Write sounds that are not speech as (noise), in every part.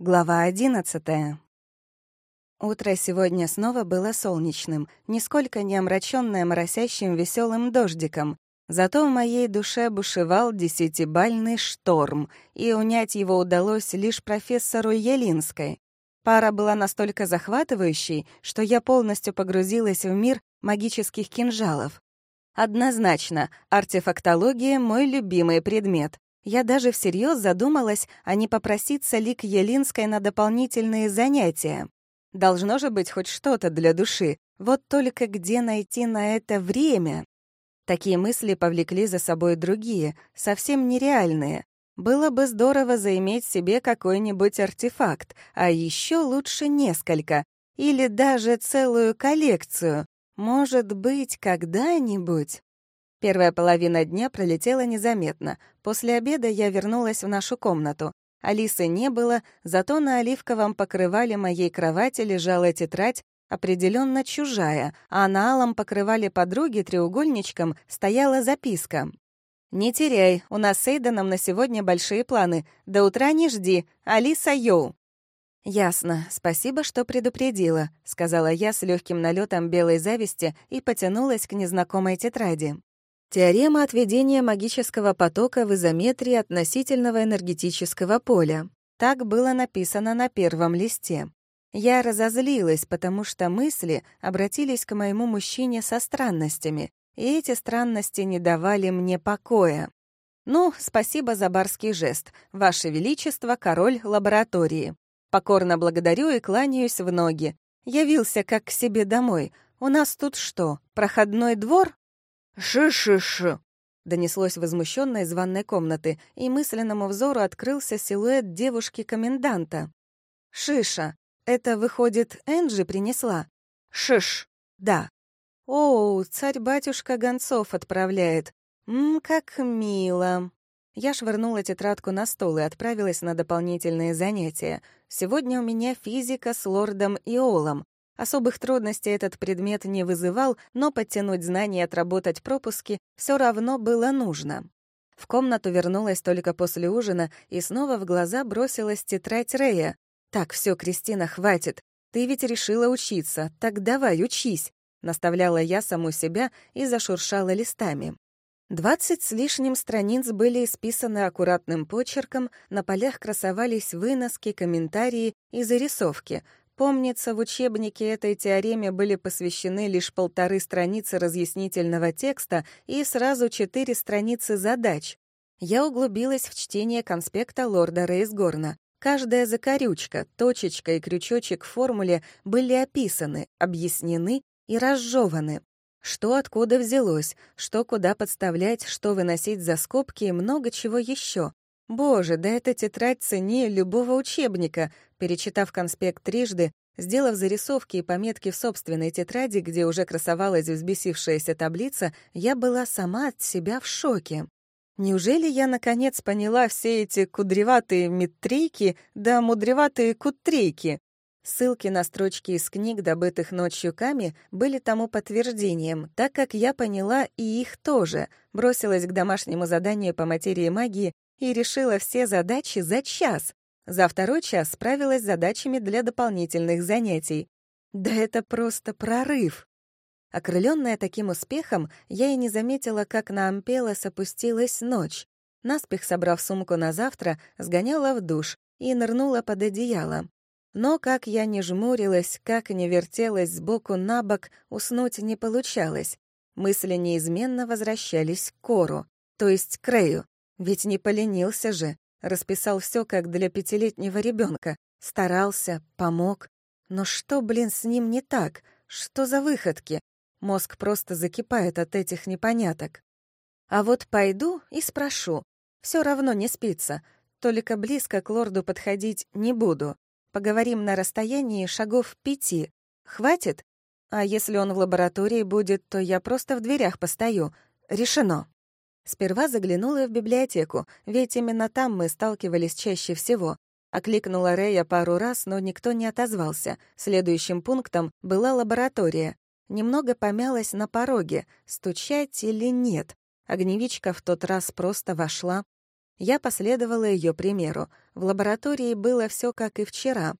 Глава одиннадцатая. Утро сегодня снова было солнечным, нисколько не омрачённое моросящим веселым дождиком. Зато в моей душе бушевал десятибальный шторм, и унять его удалось лишь профессору Елинской. Пара была настолько захватывающей, что я полностью погрузилась в мир магических кинжалов. Однозначно, артефактология — мой любимый предмет. Я даже всерьез задумалась, а не попроситься ли к Елинской на дополнительные занятия. Должно же быть хоть что-то для души, вот только где найти на это время? Такие мысли повлекли за собой другие, совсем нереальные. Было бы здорово заиметь себе какой-нибудь артефакт, а еще лучше несколько, или даже целую коллекцию. Может быть, когда-нибудь. Первая половина дня пролетела незаметно. После обеда я вернулась в нашу комнату. Алисы не было, зато на оливковом покрывале моей кровати лежала тетрадь, определенно чужая, а на алом покрывале подруги треугольничком стояла записка. «Не теряй, у нас с Эйденом на сегодня большие планы. До утра не жди. Алиса Йоу». «Ясно. Спасибо, что предупредила», — сказала я с легким налетом белой зависти и потянулась к незнакомой тетради. Теорема отведения магического потока в изометрии относительного энергетического поля. Так было написано на первом листе. Я разозлилась, потому что мысли обратились к моему мужчине со странностями, и эти странности не давали мне покоя. «Ну, спасибо за барский жест. Ваше Величество, король лаборатории. Покорно благодарю и кланяюсь в ноги. Явился как к себе домой. У нас тут что, проходной двор?» «Ши-ши-ши!» донеслось возмущенно из ванной комнаты, и мысленному взору открылся силуэт девушки-коменданта. «Шиша! Это, выходит, Энджи принесла?» «Шиш! Да!» «О, царь-батюшка гонцов отправляет! Ммм, как мило!» Я швырнула тетрадку на стол и отправилась на дополнительные занятия. Сегодня у меня физика с лордом Иолом, Особых трудностей этот предмет не вызывал, но подтянуть знания и отработать пропуски все равно было нужно. В комнату вернулась только после ужина, и снова в глаза бросилась тетрадь Рея. «Так, все, Кристина, хватит. Ты ведь решила учиться, так давай, учись», — наставляла я саму себя и зашуршала листами. Двадцать с лишним страниц были исписаны аккуратным почерком, на полях красовались выноски, комментарии и зарисовки, Помнится, в учебнике этой теореме были посвящены лишь полторы страницы разъяснительного текста и сразу четыре страницы задач. Я углубилась в чтение конспекта лорда Рейсгорна. Каждая закорючка, точечка и крючочек в формуле были описаны, объяснены и разжеваны. Что откуда взялось, что куда подставлять, что выносить за скобки и много чего еще. Боже, да эта тетрадь ценнее любого учебника. Перечитав конспект трижды, сделав зарисовки и пометки в собственной тетради, где уже красовалась взбесившаяся таблица, я была сама от себя в шоке. Неужели я наконец поняла все эти кудреватые метрейки да мудреватые кутрейки? Ссылки на строчки из книг, добытых ночью Ками, были тому подтверждением, так как я поняла и их тоже, бросилась к домашнему заданию по материи магии и решила все задачи за час. За второй час справилась с задачами для дополнительных занятий. Да это просто прорыв! Окрыленная таким успехом, я и не заметила, как на Ампелос опустилась ночь. Наспех собрав сумку на завтра, сгоняла в душ и нырнула под одеяло. Но как я не жмурилась, как не вертелась сбоку на бок, уснуть не получалось. Мысли неизменно возвращались к Кору, то есть к Рэю. Ведь не поленился же, расписал все как для пятилетнего ребенка, старался, помог. Но что, блин, с ним не так? Что за выходки? Мозг просто закипает от этих непоняток. А вот пойду и спрошу. Все равно не спится. Только близко к лорду подходить не буду. Поговорим на расстоянии шагов пяти. Хватит? А если он в лаборатории будет, то я просто в дверях постою. Решено. Сперва заглянула в библиотеку, ведь именно там мы сталкивались чаще всего. Окликнула Рэя пару раз, но никто не отозвался. Следующим пунктом была лаборатория. Немного помялась на пороге, стучать или нет. Огневичка в тот раз просто вошла. Я последовала ее примеру. В лаборатории было все как и вчера.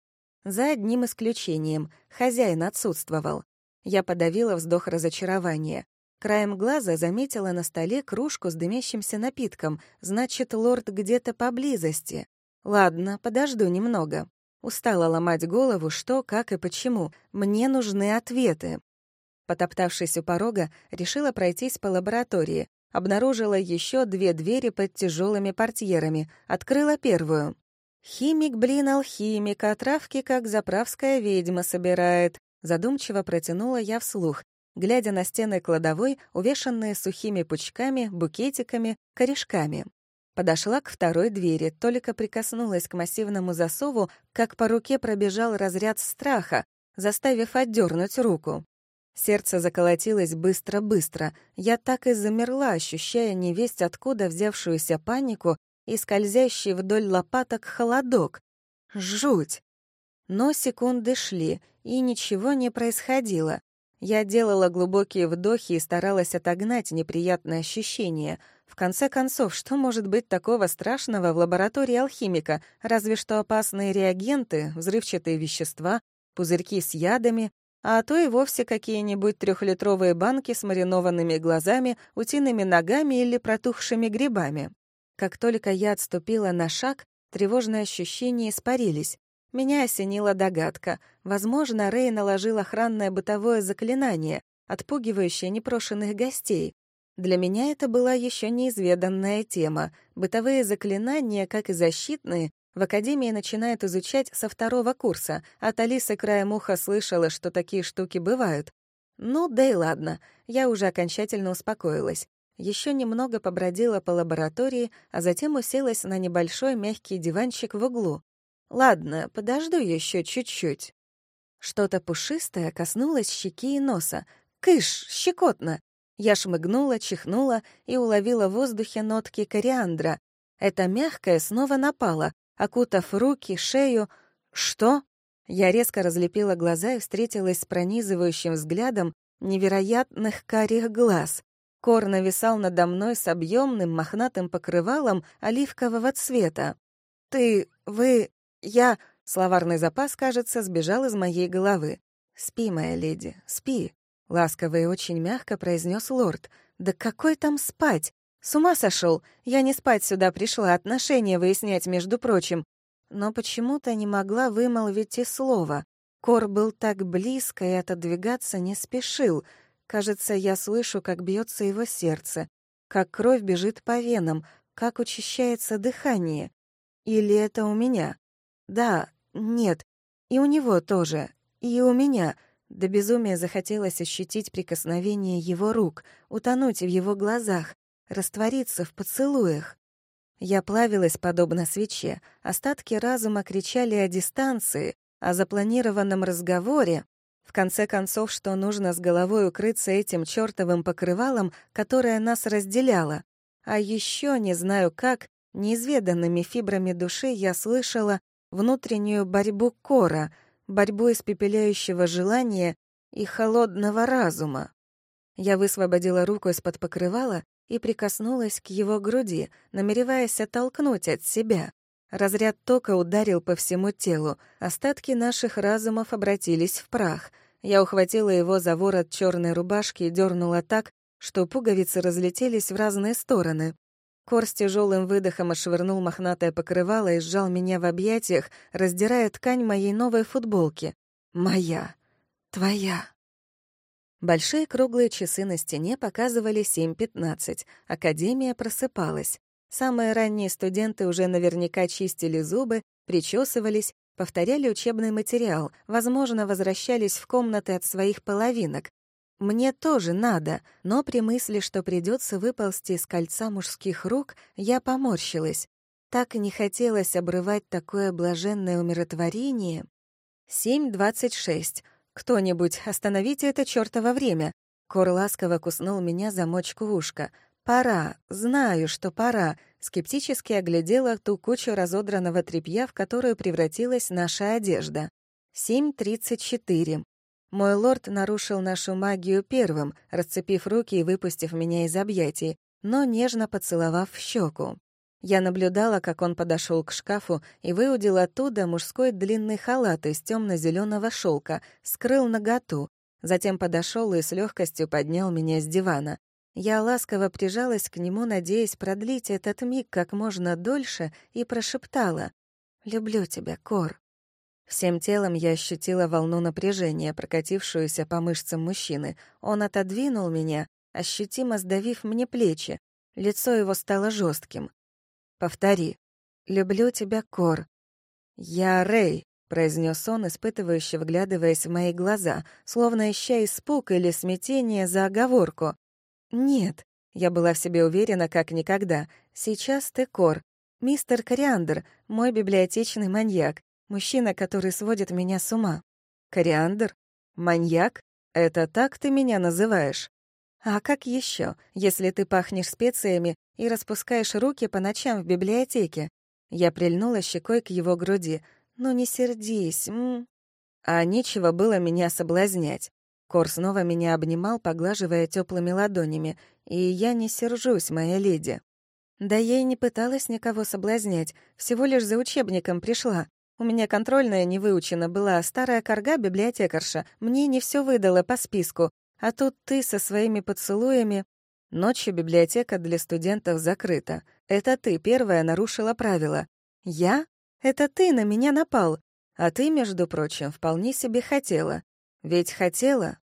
За одним исключением — хозяин отсутствовал. Я подавила вздох разочарования. Краем глаза заметила на столе кружку с дымящимся напитком, значит, лорд где-то поблизости. Ладно, подожду немного. Устала ломать голову, что, как и почему. Мне нужны ответы. Потоптавшись у порога, решила пройтись по лаборатории. Обнаружила еще две двери под тяжелыми портьерами. Открыла первую. «Химик, блин, алхимик, а травки, как заправская ведьма, собирает», задумчиво протянула я вслух, глядя на стены кладовой, увешанные сухими пучками, букетиками, корешками. Подошла к второй двери, только прикоснулась к массивному засову, как по руке пробежал разряд страха, заставив отдернуть руку. Сердце заколотилось быстро-быстро. Я так и замерла, ощущая невесть откуда взявшуюся панику и скользящий вдоль лопаток холодок. Жуть! Но секунды шли, и ничего не происходило. Я делала глубокие вдохи и старалась отогнать неприятные ощущения. В конце концов, что может быть такого страшного в лаборатории алхимика? Разве что опасные реагенты, взрывчатые вещества, пузырьки с ядами, а то и вовсе какие-нибудь трехлитровые банки с маринованными глазами, утиными ногами или протухшими грибами. Как только я отступила на шаг, тревожные ощущения испарились. Меня осенила догадка. Возможно, Рэй наложил охранное бытовое заклинание, отпугивающее непрошенных гостей. Для меня это была еще неизведанная тема. Бытовые заклинания, как и защитные, в академии начинают изучать со второго курса. От Алисы краем уха слышала, что такие штуки бывают. Ну, да и ладно, я уже окончательно успокоилась. Еще немного побродила по лаборатории, а затем уселась на небольшой мягкий диванчик в углу. Ладно, подожду еще чуть-чуть. Что-то пушистое коснулось щеки и носа. Кыш, щекотно. Я шмыгнула, чихнула и уловила в воздухе нотки кориандра. Это мягкое снова напало, окутав руки, шею. Что? Я резко разлепила глаза и встретилась с пронизывающим взглядом невероятных карих глаз. Кор нависал надо мной с объемным мохнатым покрывалом оливкового цвета. «Ты... вы... Я... Словарный запас, кажется, сбежал из моей головы. «Спи, моя леди, спи», — ласково и очень мягко произнес лорд. «Да какой там спать? С ума сошел! Я не спать сюда пришла, отношения выяснять, между прочим». Но почему-то не могла вымолвить и слова. Кор был так близко и отодвигаться не спешил. Кажется, я слышу, как бьется его сердце, как кровь бежит по венам, как учащается дыхание. Или это у меня? Да, нет, и у него тоже, и у меня. До безумия захотелось ощутить прикосновение его рук, утонуть в его глазах, раствориться в поцелуях. Я плавилась подобно свече, остатки разума кричали о дистанции, о запланированном разговоре. В конце концов, что нужно с головой укрыться этим чёртовым покрывалом, которое нас разделяло. А еще, не знаю как, неизведанными фибрами души я слышала внутреннюю борьбу кора, борьбу испепеляющего желания и холодного разума. Я высвободила руку из-под покрывала и прикоснулась к его груди, намереваясь оттолкнуть от себя. Разряд тока ударил по всему телу, остатки наших разумов обратились в прах. Я ухватила его за ворот черной рубашки и дернула так, что пуговицы разлетелись в разные стороны. Кор с тяжелым выдохом отшвырнул мохнатое покрывало и сжал меня в объятиях, раздирая ткань моей новой футболки. «Моя. Твоя». Большие круглые часы на стене показывали 7.15. Академия просыпалась. Самые ранние студенты уже наверняка чистили зубы, причесывались, повторяли учебный материал, возможно, возвращались в комнаты от своих половинок, мне тоже надо, но при мысли, что придется выползти из кольца мужских рук, я поморщилась. Так не хотелось обрывать такое блаженное умиротворение. 7.26. Кто-нибудь, остановите это чёртово время. Кор ласково куснул меня за мочку ушка. «Пора, знаю, что пора», скептически оглядела ту кучу разодранного тряпья, в которую превратилась наша одежда. 7.34. Мой лорд нарушил нашу магию первым, расцепив руки и выпустив меня из объятий, но нежно поцеловав в щеку. Я наблюдала, как он подошел к шкафу и выудил оттуда мужской длинный халат из темно зеленого шелка, скрыл наготу, затем подошел и с легкостью поднял меня с дивана. Я ласково прижалась к нему, надеясь продлить этот миг как можно дольше, и прошептала «Люблю тебя, Кор». Всем телом я ощутила волну напряжения, прокатившуюся по мышцам мужчины. Он отодвинул меня, ощутимо сдавив мне плечи. Лицо его стало жестким. «Повтори. Люблю тебя, Кор». «Я Рэй», — произнес он, испытывающе вглядываясь в мои глаза, словно ища испуг или смятение за оговорку. «Нет», — я была в себе уверена, как никогда. «Сейчас ты Кор. Мистер Кориандр, мой библиотечный маньяк, мужчина, который сводит меня с ума». «Кориандр? Маньяк? Это так ты меня называешь?» «А как еще, если ты пахнешь специями и распускаешь руки по ночам в библиотеке?» Я прильнула щекой к его груди. «Ну не сердись, м?» А нечего было меня соблазнять. Кор снова меня обнимал, поглаживая теплыми ладонями, и я не сержусь, моя леди. Да я и не пыталась никого соблазнять, всего лишь за учебником пришла. У меня контрольная не выучена была, старая корга-библиотекарша, мне не все выдала по списку, а тут ты со своими поцелуями... Ночью библиотека для студентов закрыта. Это ты первая нарушила правила. Я? Это ты на меня напал. А ты, между прочим, вполне себе хотела. Ведь хотела?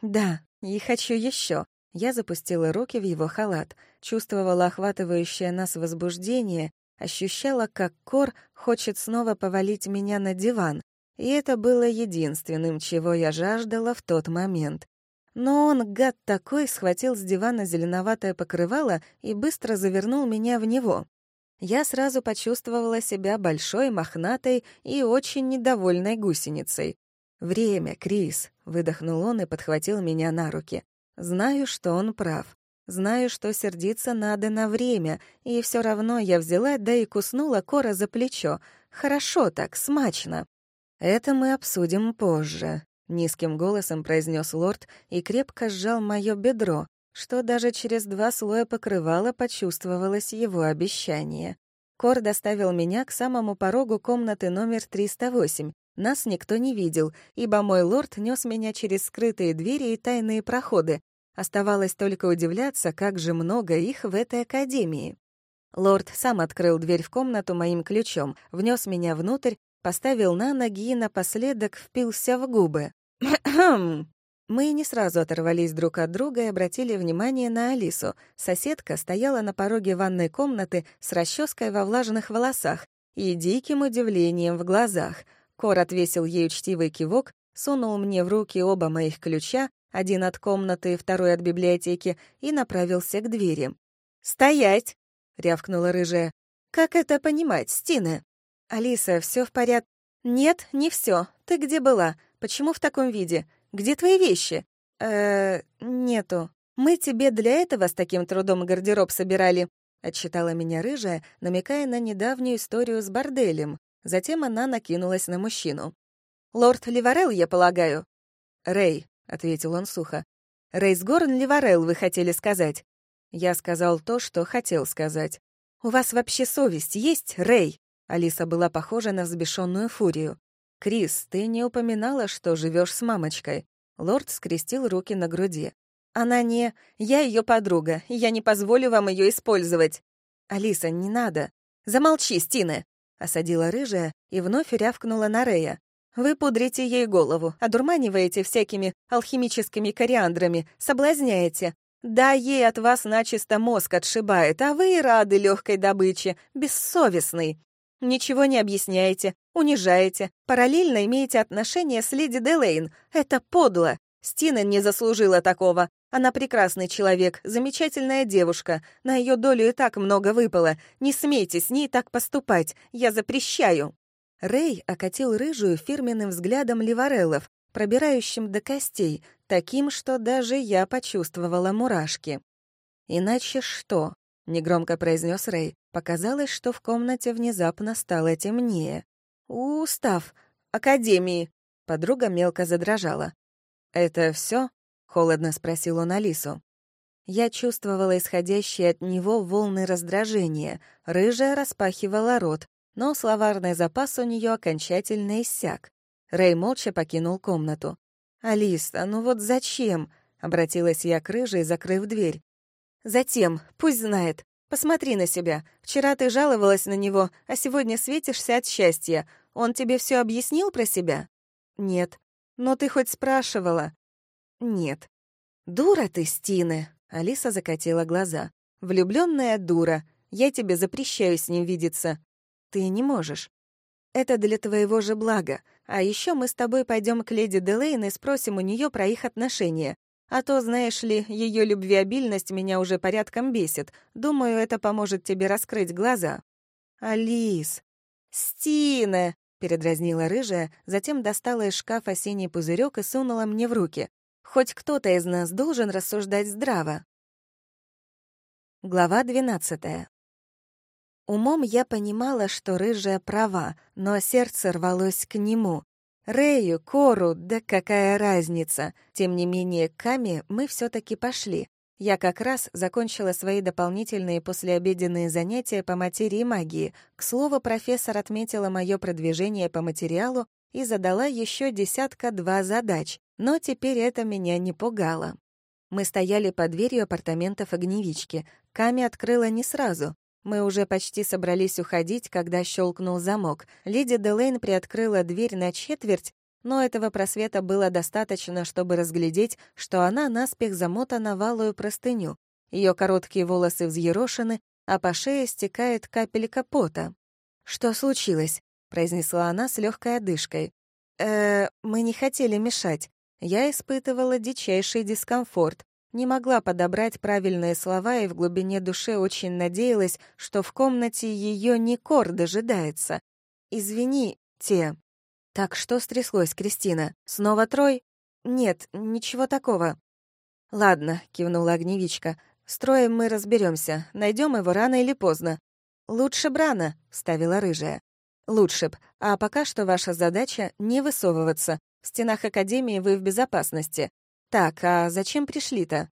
Да, и хочу еще. Я запустила руки в его халат, чувствовала охватывающее нас возбуждение, ощущала, как Кор хочет снова повалить меня на диван, и это было единственным, чего я жаждала в тот момент. Но он, гад такой, схватил с дивана зеленоватое покрывало и быстро завернул меня в него. Я сразу почувствовала себя большой, мохнатой и очень недовольной гусеницей. «Время, Крис», — выдохнул он и подхватил меня на руки. «Знаю, что он прав. Знаю, что сердиться надо на время, и все равно я взяла, да и куснула Кора за плечо. Хорошо так, смачно. Это мы обсудим позже», — низким голосом произнес лорд и крепко сжал мое бедро, что даже через два слоя покрывала почувствовалось его обещание. Кор доставил меня к самому порогу комнаты номер 308, нас никто не видел, ибо мой лорд нес меня через скрытые двери и тайные проходы. Оставалось только удивляться, как же много их в этой академии. Лорд сам открыл дверь в комнату моим ключом, внес меня внутрь, поставил на ноги и напоследок впился в губы. (clears throat) Мы не сразу оторвались друг от друга и обратили внимание на Алису. Соседка стояла на пороге ванной комнаты с расческой во влажных волосах и диким удивлением в глазах — Кор отвесил ей учтивый кивок, сунул мне в руки оба моих ключа, один от комнаты, второй от библиотеки, и направился к двери. «Стоять!» — рявкнула рыжая. «Как это понимать, Стина?» «Алиса, все в порядке?» «Нет, не все. Ты где была? Почему в таком виде? Где твои вещи?» «Э, нету. Мы тебе для этого с таким трудом гардероб собирали», — отчитала меня рыжая, намекая на недавнюю историю с борделем. Затем она накинулась на мужчину. «Лорд Ливарел, я полагаю?» «Рэй», — ответил он сухо. «Рейсгорн Ливарел, вы хотели сказать?» Я сказал то, что хотел сказать. «У вас вообще совесть есть, Рэй?» Алиса была похожа на взбешенную фурию. «Крис, ты не упоминала, что живешь с мамочкой?» Лорд скрестил руки на груди. «Она не... Я ее подруга, я не позволю вам ее использовать». «Алиса, не надо». «Замолчи, Стина!» осадила рыжая и вновь рявкнула на Рея. «Вы пудрите ей голову, одурманиваете всякими алхимическими кориандрами, соблазняете. Да, ей от вас начисто мозг отшибает, а вы и рады легкой добыче, бессовестный. Ничего не объясняете, унижаете, параллельно имеете отношения с леди Делейн. Это подло. Стина не заслужила такого. Она прекрасный человек, замечательная девушка. На ее долю и так много выпало. Не смейте с ней так поступать. Я запрещаю». Рэй окатил рыжую фирменным взглядом Ливареллов, пробирающим до костей, таким, что даже я почувствовала мурашки. «Иначе что?» — негромко произнес Рэй. Показалось, что в комнате внезапно стало темнее. «Устав! Академии!» Подруга мелко задрожала. «Это все? холодно спросил он Алису. Я чувствовала исходящие от него волны раздражения. Рыжая распахивала рот, но словарный запас у нее окончательно иссяк. Рэй молча покинул комнату. «Алиса, ну вот зачем?» — обратилась я к рыжей, закрыв дверь. «Затем, пусть знает. Посмотри на себя. Вчера ты жаловалась на него, а сегодня светишься от счастья. Он тебе все объяснил про себя?» «Нет». «Но ты хоть спрашивала?» «Нет». «Дура ты, Стины!» — Алиса закатила глаза. Влюбленная дура. Я тебе запрещаю с ним видеться. Ты не можешь. Это для твоего же блага. А еще мы с тобой пойдем к леди Делейн и спросим у нее про их отношения. А то, знаешь ли, ее любвеобильность меня уже порядком бесит. Думаю, это поможет тебе раскрыть глаза». «Алис!» «Стина!» — передразнила рыжая, затем достала из шкафа синий пузырек и сунула мне в руки. «Хоть кто-то из нас должен рассуждать здраво». Глава двенадцатая. Умом я понимала, что рыжая права, но сердце рвалось к нему. Рэю, Кору, да какая разница. Тем не менее, к Каме мы все таки пошли. Я как раз закончила свои дополнительные послеобеденные занятия по материи магии. К слову, профессор отметила мое продвижение по материалу и задала еще десятка-два задач, но теперь это меня не пугало. Мы стояли под дверью апартаментов огневички. Ками открыла не сразу. Мы уже почти собрались уходить, когда щелкнул замок. Леди Делейн приоткрыла дверь на четверть, но этого просвета было достаточно, чтобы разглядеть, что она наспех замотана в алую простыню. Ее короткие волосы взъерошены, а по шее стекает капелька пота. «Что случилось?» — произнесла она с легкой одышкой. «Э, мы не хотели мешать. Я испытывала дичайший дискомфорт не могла подобрать правильные слова и в глубине души очень надеялась, что в комнате ее не Кор дожидается. «Извини, те». «Так что стряслось, Кристина? Снова Трой?» «Нет, ничего такого». «Ладно», — кивнула огневичка. «Строем мы разберемся. Найдем его рано или поздно». «Лучше Брана», — ставила рыжая. «Лучше б. А пока что ваша задача — не высовываться. В стенах Академии вы в безопасности. «Так, а зачем пришли-то?»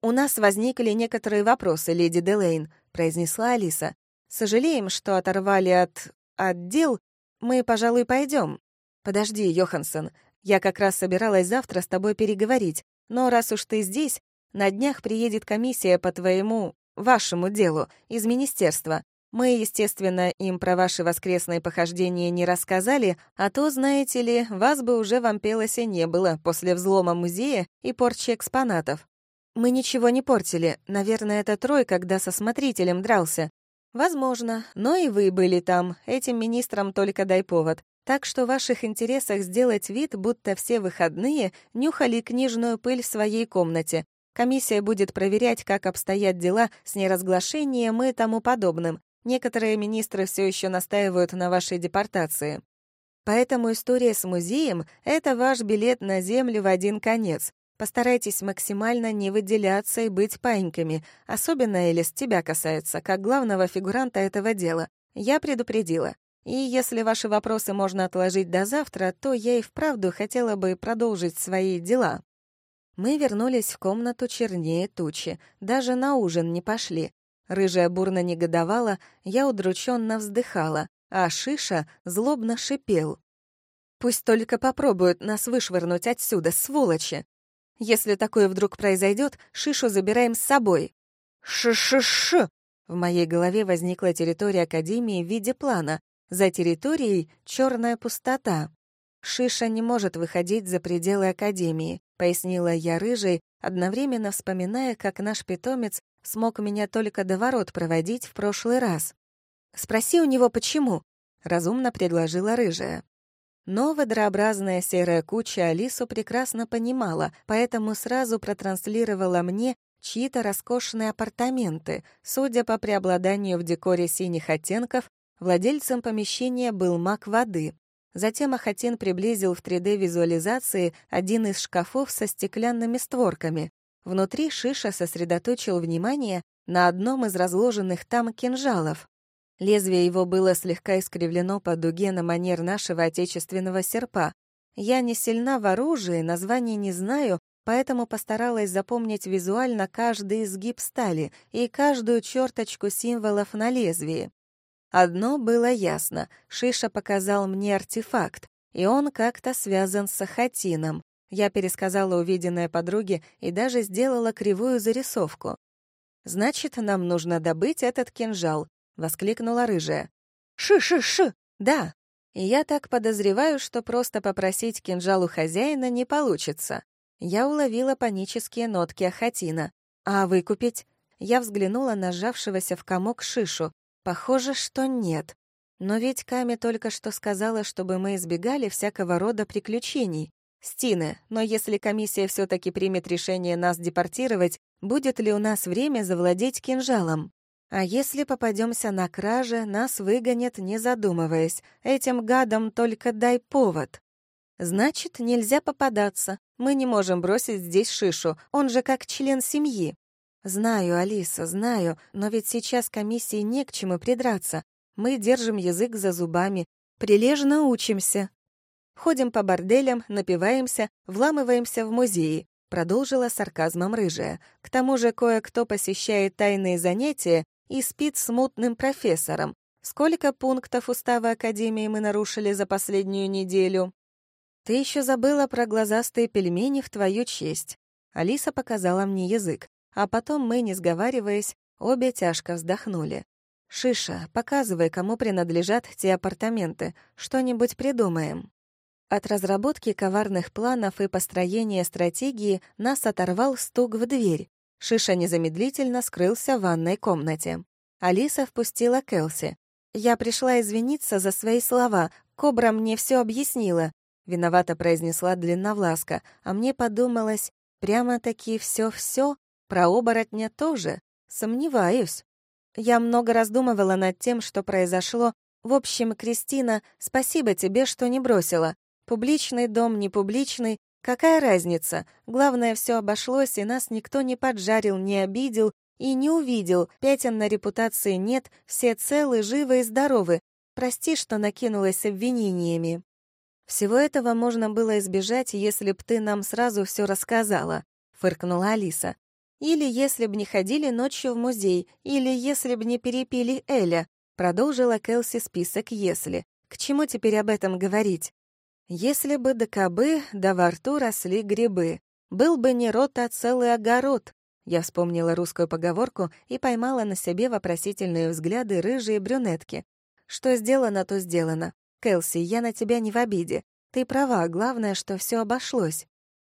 «У нас возникли некоторые вопросы, леди Делейн», — произнесла Алиса. «Сожалеем, что оторвали от... от дел. Мы, пожалуй, пойдем. Подожди, Йоханссон, я как раз собиралась завтра с тобой переговорить, но раз уж ты здесь, на днях приедет комиссия по твоему... вашему делу из министерства. Мы, естественно, им про ваши воскресные похождения не рассказали, а то, знаете ли, вас бы уже в Ампелосе не было после взлома музея и порчи экспонатов. Мы ничего не портили. Наверное, это Трой, когда со смотрителем дрался. Возможно, но и вы были там. Этим министрам только дай повод. Так что в ваших интересах сделать вид, будто все выходные нюхали книжную пыль в своей комнате. Комиссия будет проверять, как обстоят дела с неразглашением и тому подобным. Некоторые министры все еще настаивают на вашей депортации. Поэтому история с музеем — это ваш билет на землю в один конец. Постарайтесь максимально не выделяться и быть паиньками, особенно, Элис, тебя касается, как главного фигуранта этого дела. Я предупредила. И если ваши вопросы можно отложить до завтра, то я и вправду хотела бы продолжить свои дела. Мы вернулись в комнату чернее тучи, даже на ужин не пошли. Рыжая бурно негодовала, я удрученно вздыхала, а Шиша злобно шипел. «Пусть только попробуют нас вышвырнуть отсюда, сволочи! Если такое вдруг произойдет, Шишу забираем с собой!» «Ш-ш-ш!» В моей голове возникла территория Академии в виде плана. За территорией — черная пустота. «Шиша не может выходить за пределы Академии», — пояснила я рыжей, одновременно вспоминая, как наш питомец смог меня только до ворот проводить в прошлый раз. «Спроси у него, почему?» — разумно предложила рыжая. Но водорообразная серая куча Алису прекрасно понимала, поэтому сразу протранслировала мне чьи-то роскошные апартаменты. Судя по преобладанию в декоре синих оттенков, владельцем помещения был маг воды. Затем Ахатин приблизил в 3D-визуализации один из шкафов со стеклянными створками. Внутри Шиша сосредоточил внимание на одном из разложенных там кинжалов. Лезвие его было слегка искривлено по дуге на манер нашего отечественного серпа. Я не сильна в оружии, название не знаю, поэтому постаралась запомнить визуально каждый изгиб стали и каждую черточку символов на лезвии. Одно было ясно — Шиша показал мне артефакт, и он как-то связан с Сахатином. Я пересказала увиденное подруге и даже сделала кривую зарисовку. «Значит, нам нужно добыть этот кинжал», — воскликнула рыжая. «Ши-ши-ши! Да!» И я так подозреваю, что просто попросить кинжал у хозяина не получится. Я уловила панические нотки Ахатина. «А выкупить?» Я взглянула на сжавшегося в комок Шишу. Похоже, что нет. Но ведь Ками только что сказала, чтобы мы избегали всякого рода приключений. Стины, но если комиссия все-таки примет решение нас депортировать, будет ли у нас время завладеть кинжалом? А если попадемся на краже, нас выгонят, не задумываясь. Этим гадам только дай повод. Значит, нельзя попадаться. Мы не можем бросить здесь Шишу, он же как член семьи. Знаю, Алиса, знаю, но ведь сейчас комиссии не к чему придраться. Мы держим язык за зубами, прилежно учимся. Ходим по борделям, напиваемся, вламываемся в музеи, продолжила сарказмом рыжая. К тому же кое-кто посещает тайные занятия и спит с мутным профессором. Сколько пунктов устава Академии мы нарушили за последнюю неделю? Ты еще забыла про глазастые пельмени в твою честь. Алиса показала мне язык, а потом мы, не сговариваясь, обе тяжко вздохнули. «Шиша, показывай, кому принадлежат те апартаменты. Что-нибудь придумаем». От разработки коварных планов и построения стратегии нас оторвал стук в дверь. Шиша незамедлительно скрылся в ванной комнате. Алиса впустила Келси. «Я пришла извиниться за свои слова. Кобра мне все объяснила», — виновато произнесла длинновласка, а мне подумалось, прямо-таки все-все, про оборотня тоже. Сомневаюсь. Я много раздумывала над тем, что произошло. В общем, Кристина, спасибо тебе, что не бросила. Публичный дом, не публичный, какая разница? Главное, все обошлось, и нас никто не поджарил, не обидел и не увидел. Пятен на репутации нет, все целы, живы и здоровы. Прости, что накинулась обвинениями. Всего этого можно было избежать, если б ты нам сразу все рассказала, фыркнула Алиса. Или если б не ходили ночью в музей, или если б не перепили Эля, продолжила Кэлси список «если». К чему теперь об этом говорить? Если бы до кобы, да во рту росли грибы. Был бы не рот, а целый огород. Я вспомнила русскую поговорку и поймала на себе вопросительные взгляды рыжие брюнетки. Что сделано, то сделано. Кэлси, я на тебя не в обиде. Ты права, главное, что все обошлось.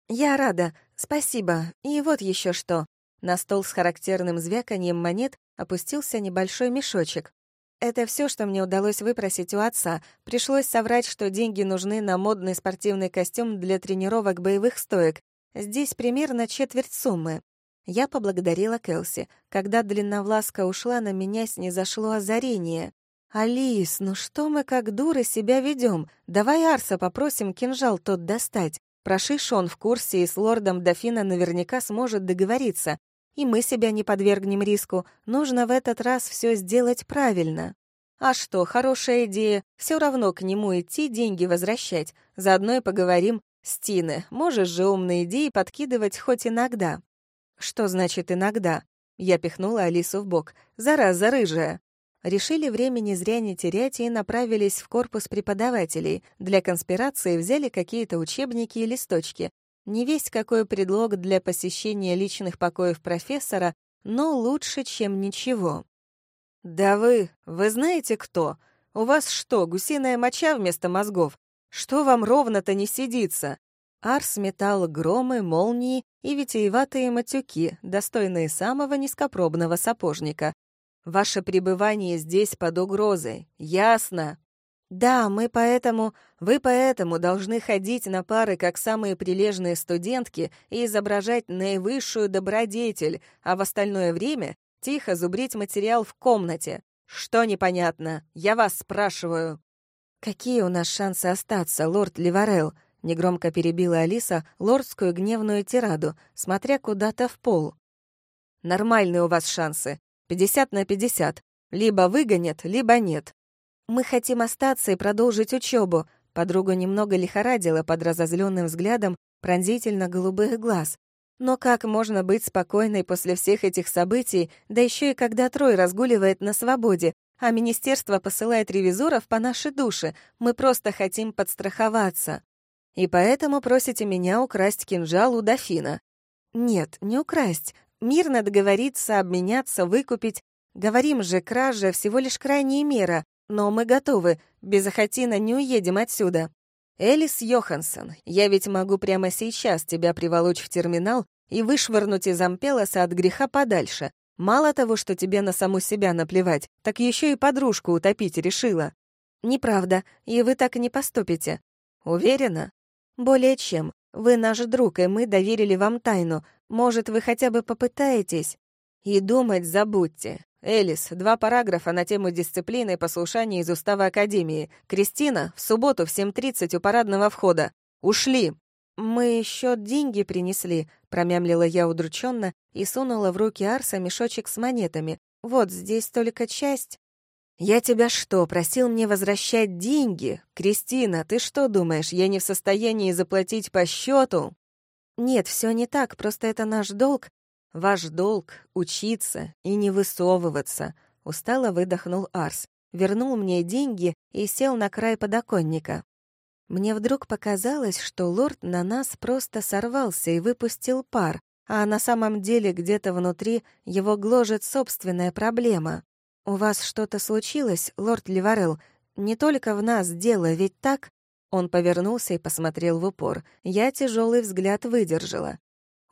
Я рада, спасибо. И вот еще что. На стол с характерным звяканьем монет опустился небольшой мешочек. Это все, что мне удалось выпросить у отца. Пришлось соврать, что деньги нужны на модный спортивный костюм для тренировок боевых стоек. Здесь примерно четверть суммы. Я поблагодарила Келси. Когда длинновласка ушла, на меня снизошло озарение. «Алис, ну что мы как дуры себя ведем? Давай Арса попросим кинжал тот достать. Проши Шон в курсе, и с лордом Дофина наверняка сможет договориться и мы себя не подвергнем риску. Нужно в этот раз все сделать правильно. А что, хорошая идея. Все равно к нему идти, деньги возвращать. Заодно и поговорим. Стины, можешь же умные идеи подкидывать хоть иногда. Что значит иногда? Я пихнула Алису в бок. Зараза рыжая. Решили времени зря не терять и направились в корпус преподавателей. Для конспирации взяли какие-то учебники и листочки. Не весь какой предлог для посещения личных покоев профессора, но лучше, чем ничего. «Да вы, вы знаете кто? У вас что, гусиная моча вместо мозгов? Что вам ровно-то не сидится?» Арс метал громы, молнии и витиеватые матюки, достойные самого низкопробного сапожника. «Ваше пребывание здесь под угрозой. Ясно?» Да, мы поэтому, вы поэтому должны ходить на пары как самые прилежные студентки и изображать наивысшую добродетель, а в остальное время тихо зубрить материал в комнате. Что непонятно? Я вас спрашиваю. Какие у нас шансы остаться, лорд Ливарел? Негромко перебила Алиса лордскую гневную тираду, смотря куда-то в пол. Нормальные у вас шансы. Пятьдесят на пятьдесят. Либо выгонят, либо нет. Мы хотим остаться и продолжить учебу. Подругу немного лихорадила под разозленным взглядом пронзительно голубых глаз. Но как можно быть спокойной после всех этих событий, да еще и когда Трой разгуливает на свободе, а министерство посылает ревизоров по нашей душе, мы просто хотим подстраховаться. И поэтому просите меня украсть кинжал у дофина. Нет, не украсть. Мирно договориться, обменяться, выкупить. Говорим же, кража — всего лишь крайняя мера, но мы готовы. Без Ахатина не уедем отсюда. Элис Йоханссон, я ведь могу прямо сейчас тебя приволочь в терминал и вышвырнуть из Ампелоса от греха подальше. Мало того, что тебе на саму себя наплевать, так еще и подружку утопить решила. Неправда, и вы так не поступите. Уверена? Более чем. Вы наш друг, и мы доверили вам тайну. Может, вы хотя бы попытаетесь? И думать забудьте. Элис, два параграфа на тему дисциплины и послушания из устава Академии. Кристина, в субботу в 7.30 у парадного входа. Ушли!» «Мы еще деньги принесли», — промямлила я удрученно и сунула в руки Арса мешочек с монетами. «Вот здесь только часть». «Я тебя что, просил мне возвращать деньги? Кристина, ты что думаешь, я не в состоянии заплатить по счету?» «Нет, все не так, просто это наш долг, Ваш долг — учиться и не высовываться», — устало выдохнул Арс, вернул мне деньги и сел на край подоконника. Мне вдруг показалось, что лорд на нас просто сорвался и выпустил пар, а на самом деле где-то внутри его гложет собственная проблема. «У вас что-то случилось, лорд Ливарел? Не только в нас дело, ведь так?» Он повернулся и посмотрел в упор. Я тяжелый взгляд выдержала.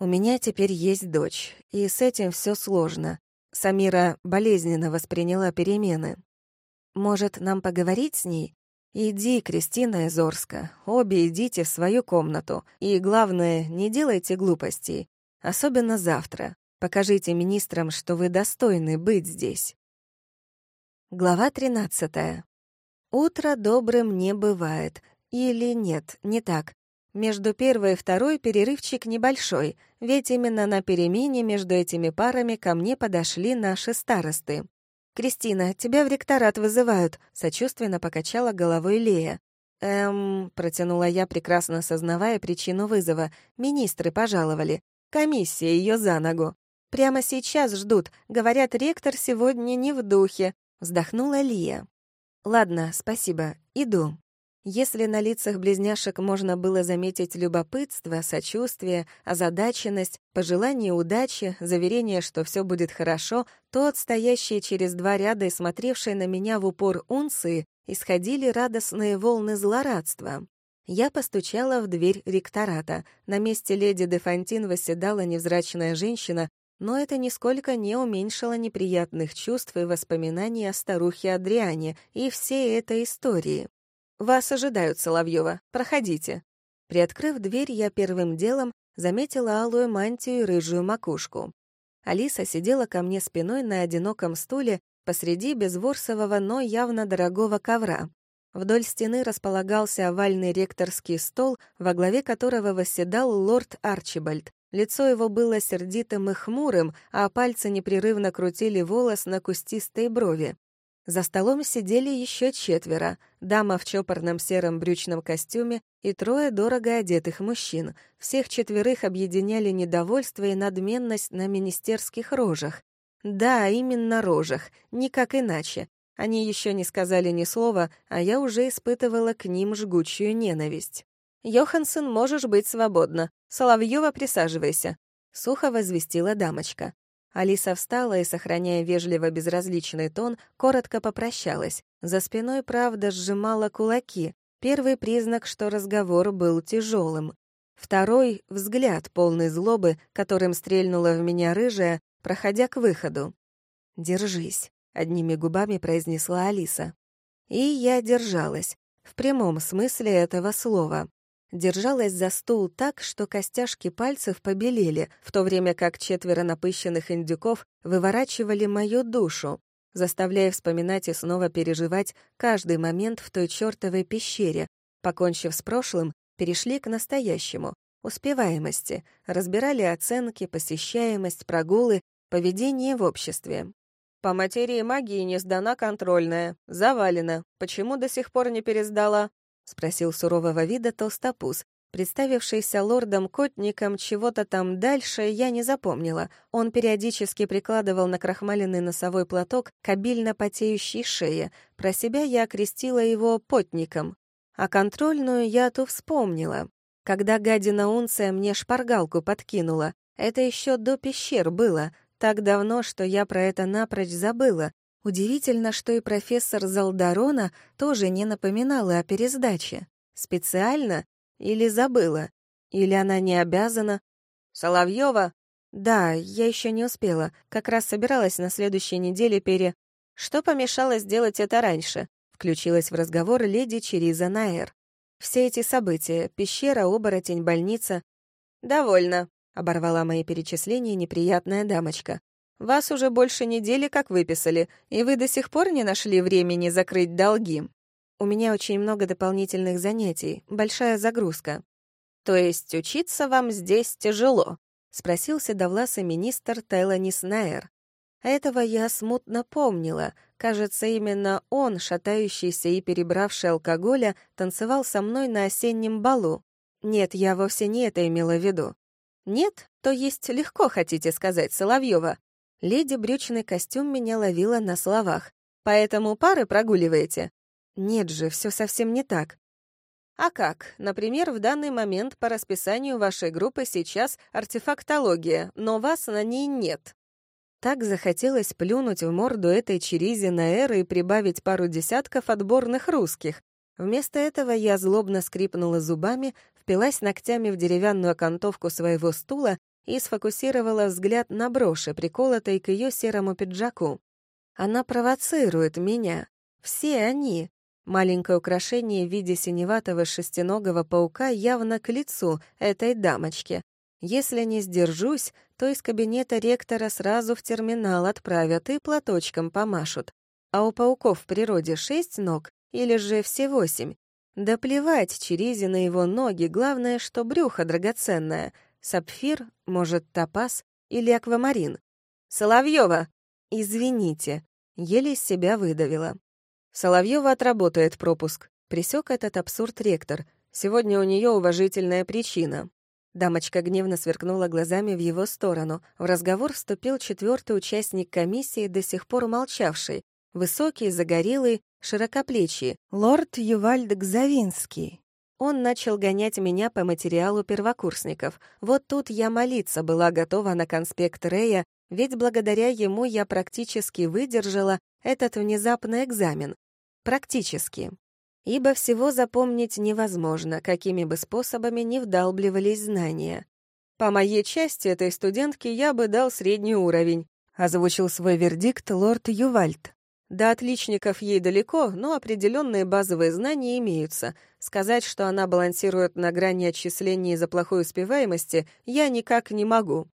У меня теперь есть дочь, и с этим все сложно. Самира болезненно восприняла перемены. Может, нам поговорить с ней? Иди, Кристина Эзорска, обе идите в свою комнату. И главное, не делайте глупостей. Особенно завтра. Покажите министрам, что вы достойны быть здесь. Глава 13. Утро добрым не бывает. Или нет, не так. Между первой и второй перерывчик небольшой, ведь именно на перемене между этими парами ко мне подошли наши старосты. «Кристина, тебя в ректорат вызывают», — сочувственно покачала головой Лея. «Эм...» — протянула я, прекрасно сознавая причину вызова. «Министры пожаловали. Комиссия ее за ногу. Прямо сейчас ждут. Говорят, ректор сегодня не в духе», — вздохнула Лия. «Ладно, спасибо. Иду». Если на лицах близняшек можно было заметить любопытство, сочувствие, озадаченность, пожелание удачи, заверение, что все будет хорошо, то от стоящей через два ряда и смотревшей на меня в упор унции исходили радостные волны злорадства. Я постучала в дверь ректората. На месте леди де Фонтин восседала невзрачная женщина, но это нисколько не уменьшило неприятных чувств и воспоминаний о старухе Адриане и всей этой истории. «Вас ожидают, Соловьева. Проходите». Приоткрыв дверь, я первым делом заметила алую мантию и рыжую макушку. Алиса сидела ко мне спиной на одиноком стуле посреди безворсового, но явно дорогого ковра. Вдоль стены располагался овальный ректорский стол, во главе которого восседал лорд Арчибальд. Лицо его было сердитым и хмурым, а пальцы непрерывно крутили волос на кустистой брови. За столом сидели еще четверо, дама в чопорном сером брючном костюме и трое дорого одетых мужчин. Всех четверых объединяли недовольство и надменность на министерских рожах. Да, именно рожах, никак иначе. Они еще не сказали ни слова, а я уже испытывала к ним жгучую ненависть. «Йоханссон, можешь быть свободна. Соловьева, присаживайся», — сухо возвестила дамочка. Алиса встала и, сохраняя вежливо безразличный тон, коротко попрощалась. За спиной, правда, сжимала кулаки. Первый признак, что разговор был тяжелым. Второй — взгляд, полный злобы, которым стрельнула в меня рыжая, проходя к выходу. «Держись», — одними губами произнесла Алиса. И я держалась, в прямом смысле этого слова держалась за стул так, что костяшки пальцев побелели, в то время как четверо напыщенных индюков выворачивали мою душу, заставляя вспоминать и снова переживать каждый момент в той чертовой пещере. Покончив с прошлым, перешли к настоящему, успеваемости, разбирали оценки, посещаемость, прогулы, поведение в обществе. По материи магии не сдана контрольная, завалена. Почему до сих пор не пересдала? — спросил сурового вида толстопуз. Представившийся лордом Котником чего-то там дальше, я не запомнила. Он периодически прикладывал на крахмаленный носовой платок к обильно потеющей шее. Про себя я окрестила его потником. А контрольную я ту вспомнила. Когда гадина Унция мне шпаргалку подкинула. Это еще до пещер было. Так давно, что я про это напрочь забыла. Удивительно, что и профессор Залдарона тоже не напоминала о пересдаче. Специально или забыла? Или она не обязана? Соловьева? Да, я еще не успела. Как раз собиралась на следующей неделе пере... Что помешало сделать это раньше? Включилась в разговор леди Чериза Найер. Все эти события — пещера, оборотень, больница. «Довольно», — оборвала мои перечисления неприятная дамочка. «Вас уже больше недели как выписали, и вы до сих пор не нашли времени закрыть долги». У меня очень много дополнительных занятий, большая загрузка. То есть учиться вам здесь тяжело? спросил седовласый министр Теланис Найер. Этого я смутно помнила. Кажется, именно он, шатающийся и перебравший алкоголя, танцевал со мной на осеннем балу. Нет, я вовсе не это имела в виду. Нет, то есть легко хотите сказать, Соловьева. Леди брючный костюм меня ловила на словах. Поэтому пары прогуливаете. Нет же, все совсем не так. А как? Например, в данный момент по расписанию вашей группы сейчас артефактология, но вас на ней нет. Так захотелось плюнуть в морду этой черизе на эры и прибавить пару десятков отборных русских. Вместо этого я злобно скрипнула зубами, впилась ногтями в деревянную окантовку своего стула и сфокусировала взгляд на броши, приколотой к ее серому пиджаку. Она провоцирует меня. Все они. Маленькое украшение в виде синеватого шестиногого паука явно к лицу этой дамочки. Если не сдержусь, то из кабинета ректора сразу в терминал отправят и платочком помашут. А у пауков в природе шесть ног или же все восемь. Да плевать Черизи на его ноги, главное, что брюхо драгоценное. Сапфир, может, топаз или аквамарин. Соловьева! Извините, еле из себя выдавила. Соловьева отработает пропуск. Присек этот абсурд ректор. Сегодня у нее уважительная причина. Дамочка гневно сверкнула глазами в его сторону. В разговор вступил четвертый участник комиссии, до сих пор молчавший. Высокий, загорелый, широкоплечий, лорд Ювальд Гзавинский. Он начал гонять меня по материалу первокурсников. Вот тут я молиться была готова на конспект Рея, ведь благодаря ему я практически выдержала этот внезапный экзамен. Практически. Ибо всего запомнить невозможно, какими бы способами не вдалбливались знания. По моей части этой студентке я бы дал средний уровень, озвучил свой вердикт лорд Ювальд. До отличников ей далеко, но определенные базовые знания имеются. Сказать, что она балансирует на грани отчислений из-за плохой успеваемости, я никак не могу.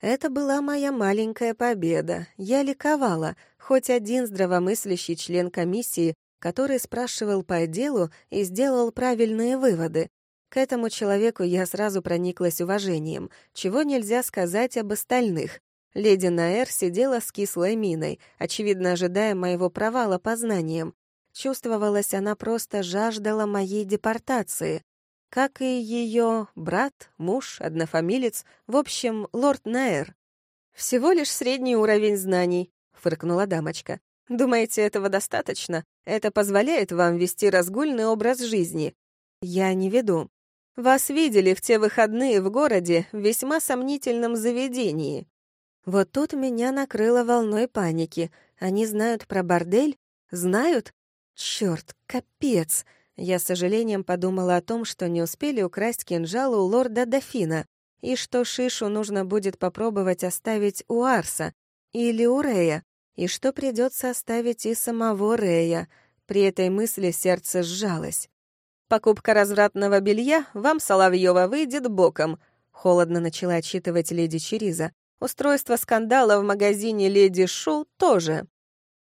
Это была моя маленькая победа. Я ликовала. Хоть один здравомыслящий член комиссии, который спрашивал по делу и сделал правильные выводы. К этому человеку я сразу прониклась уважением, чего нельзя сказать об остальных. Леди Наэр сидела с кислой миной, очевидно ожидая моего провала по знаниям. Чувствовалась она просто жаждала моей депортации как и ее брат, муж, однофамилец, в общем, лорд Найер. «Всего лишь средний уровень знаний», — фыркнула дамочка. «Думаете, этого достаточно? Это позволяет вам вести разгульный образ жизни?» «Я не веду. Вас видели в те выходные в городе в весьма сомнительном заведении». Вот тут меня накрыло волной паники. Они знают про бордель? Знают? Черт, капец! Я с сожалением подумала о том, что не успели украсть кинжал у лорда Дофина, и что Шишу нужно будет попробовать оставить у Арса или у Рея, и что придется оставить и самого Рея. При этой мысли сердце сжалось. «Покупка развратного белья вам, Соловьева, выйдет боком», — холодно начала отчитывать леди Чериза. «Устройство скандала в магазине леди Шу тоже».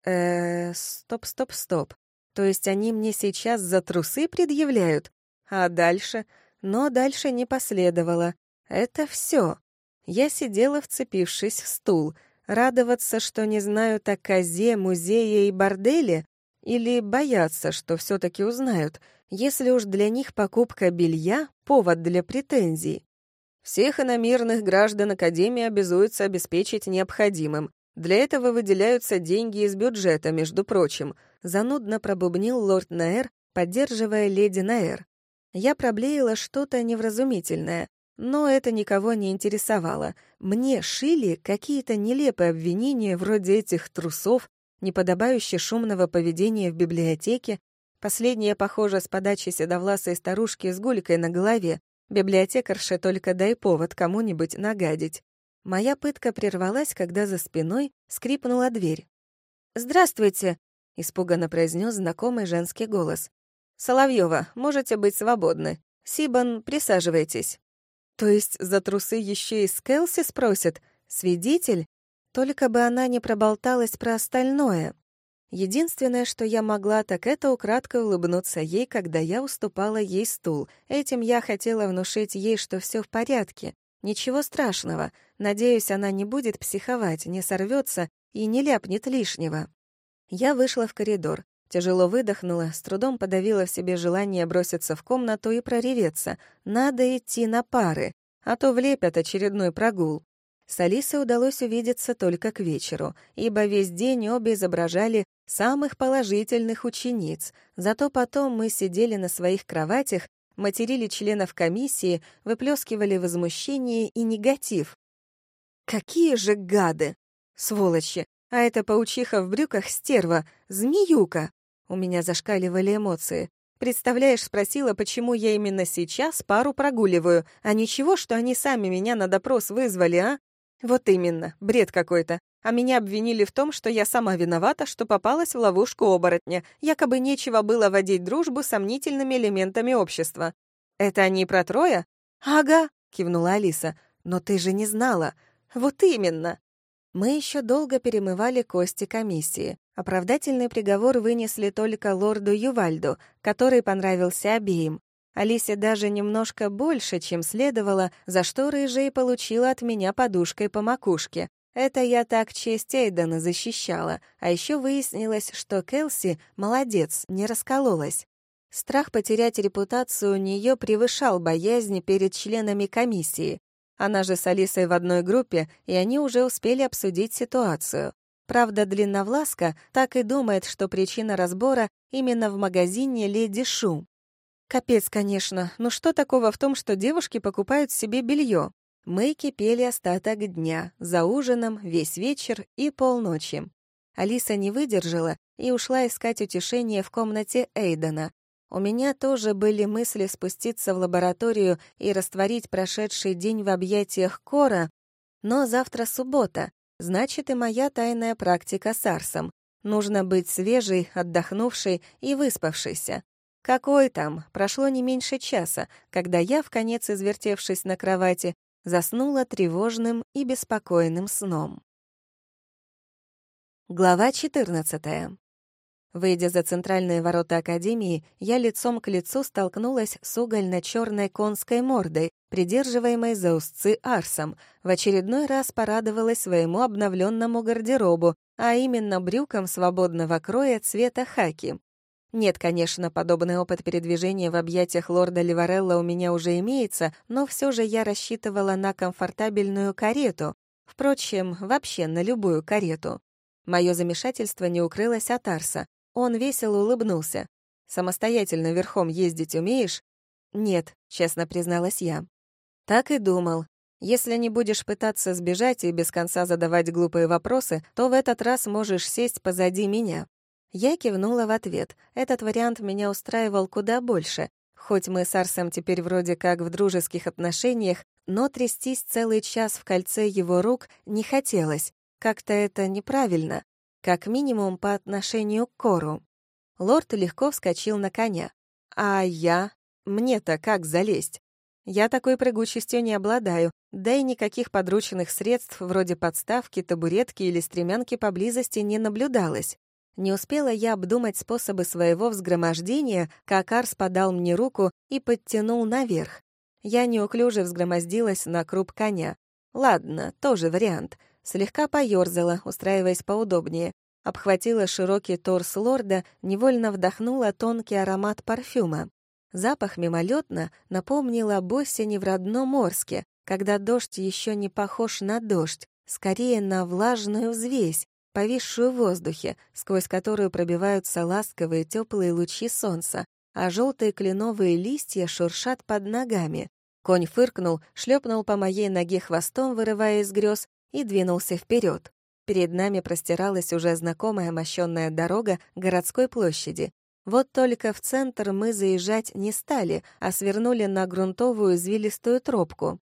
Э, стоп, стоп, стоп. То есть они мне сейчас за трусы предъявляют? А дальше? Но дальше не последовало. Это все. Я сидела, вцепившись в стул. Радоваться, что не знаю о козе, музее и борделе? Или бояться, что все-таки узнают? если уж для них покупка белья — повод для претензий. Всех иномирных граждан Академии обязуются обеспечить необходимым. Для этого выделяются деньги из бюджета, между прочим, занудно пробубнил лорд Наэр, поддерживая леди Наэр. Я проблеяла что-то невразумительное, но это никого не интересовало. Мне шили какие-то нелепые обвинения вроде этих трусов, неподобающе шумного поведения в библиотеке. Последнее, похоже, с подачи седовласой старушки с гулькой на голове. Библиотекарше только дай повод кому-нибудь нагадить. Моя пытка прервалась, когда за спиной скрипнула дверь. «Здравствуйте!» — испуганно произнес знакомый женский голос. «Соловьева, можете быть свободны. Сибан, присаживайтесь». То есть за трусы еще и Скелси спросят? Свидетель? Только бы она не проболталась про остальное. Единственное, что я могла, так это украдкой улыбнуться ей, когда я уступала ей стул. Этим я хотела внушить ей, что все в порядке. Ничего страшного. Надеюсь, она не будет психовать, не сорвется и не ляпнет лишнего. Я вышла в коридор. Тяжело выдохнула, с трудом подавила в себе желание броситься в комнату и прореветься. Надо идти на пары, а то влепят очередной прогул. С Алисой удалось увидеться только к вечеру, ибо весь день обе изображали самых положительных учениц. Зато потом мы сидели на своих кроватях, материли членов комиссии, выплескивали возмущение и негатив. Какие же гады! Сволочи! А эта паучиха в брюках стерва, змеюка. У меня зашкаливали эмоции. Представляешь, спросила, почему я именно сейчас пару прогуливаю, а ничего, что они сами меня на допрос вызвали, а? Вот именно, бред какой-то. А меня обвинили в том, что я сама виновата, что попалась в ловушку оборотня. Якобы нечего было водить дружбу с сомнительными элементами общества. Это они про Троя? Ага, кивнула Алиса. Но ты же не знала. Вот именно. Мы еще долго перемывали кости комиссии. Оправдательный приговор вынесли только лорду Ювальду, который понравился обеим. Алисе даже немножко больше, чем следовало, за что рыжая получила от меня подушкой по макушке. Это я так честь Эйдена защищала, а еще выяснилось, что Келси молодец, не раскололась. Страх потерять репутацию у нее превышал боязнь перед членами комиссии. Она же с Алисой в одной группе, и они уже успели обсудить ситуацию. Правда, Длинновласка так и думает, что причина разбора именно в магазине «Леди Шу». Капец, конечно, но что такого в том, что девушки покупают себе белье? Мы кипели остаток дня, за ужином, весь вечер и полночи. Алиса не выдержала и ушла искать утешение в комнате Эйдена, у меня тоже были мысли спуститься в лабораторию и растворить прошедший день в объятиях Кора, но завтра суббота, значит и моя тайная практика с Арсом. Нужно быть свежей, отдохнувшей и выспавшейся. Какой там? Прошло не меньше часа, когда я, в конец извертевшись на кровати, заснула тревожным и беспокойным сном. Глава 14. Выйдя за центральные ворота Академии, я лицом к лицу столкнулась с угольно-черной конской мордой, придерживаемой за узцы Арсом. В очередной раз порадовалась своему обновленному гардеробу, а именно брюкам свободного кроя цвета хаки. Нет, конечно, подобный опыт передвижения в объятиях лорда Ливарелла у меня уже имеется, но все же я рассчитывала на комфортабельную карету. Впрочем, вообще на любую карету. Мое замешательство не укрылось от Арса. Он весело улыбнулся. «Самостоятельно верхом ездить умеешь?» «Нет», — честно призналась я. «Так и думал. Если не будешь пытаться сбежать и без конца задавать глупые вопросы, то в этот раз можешь сесть позади меня». Я кивнула в ответ. Этот вариант меня устраивал куда больше. Хоть мы с Арсом теперь вроде как в дружеских отношениях, но трястись целый час в кольце его рук не хотелось. Как-то это неправильно как минимум по отношению к Кору. Лорд легко вскочил на коня. А я? Мне-то как залезть? Я такой прыгучестью не обладаю, да и никаких подручных средств вроде подставки, табуретки или стремянки поблизости не наблюдалось. Не успела я обдумать способы своего взгромождения, как Арс подал мне руку и подтянул наверх. Я неуклюже взгромоздилась на круп коня. Ладно, тоже вариант — Слегка поёрзала, устраиваясь поудобнее. Обхватила широкий торс лорда, невольно вдохнула тонкий аромат парфюма. Запах мимолетно напомнил об осени в родном Орске, когда дождь еще не похож на дождь, скорее на влажную взвесь, повисшую в воздухе, сквозь которую пробиваются ласковые теплые лучи солнца, а желтые кленовые листья шуршат под ногами. Конь фыркнул, шлепнул по моей ноге хвостом, вырывая из грез, и двинулся вперед. Перед нами простиралась уже знакомая мощенная дорога городской площади. Вот только в центр мы заезжать не стали, а свернули на грунтовую извилистую тропку.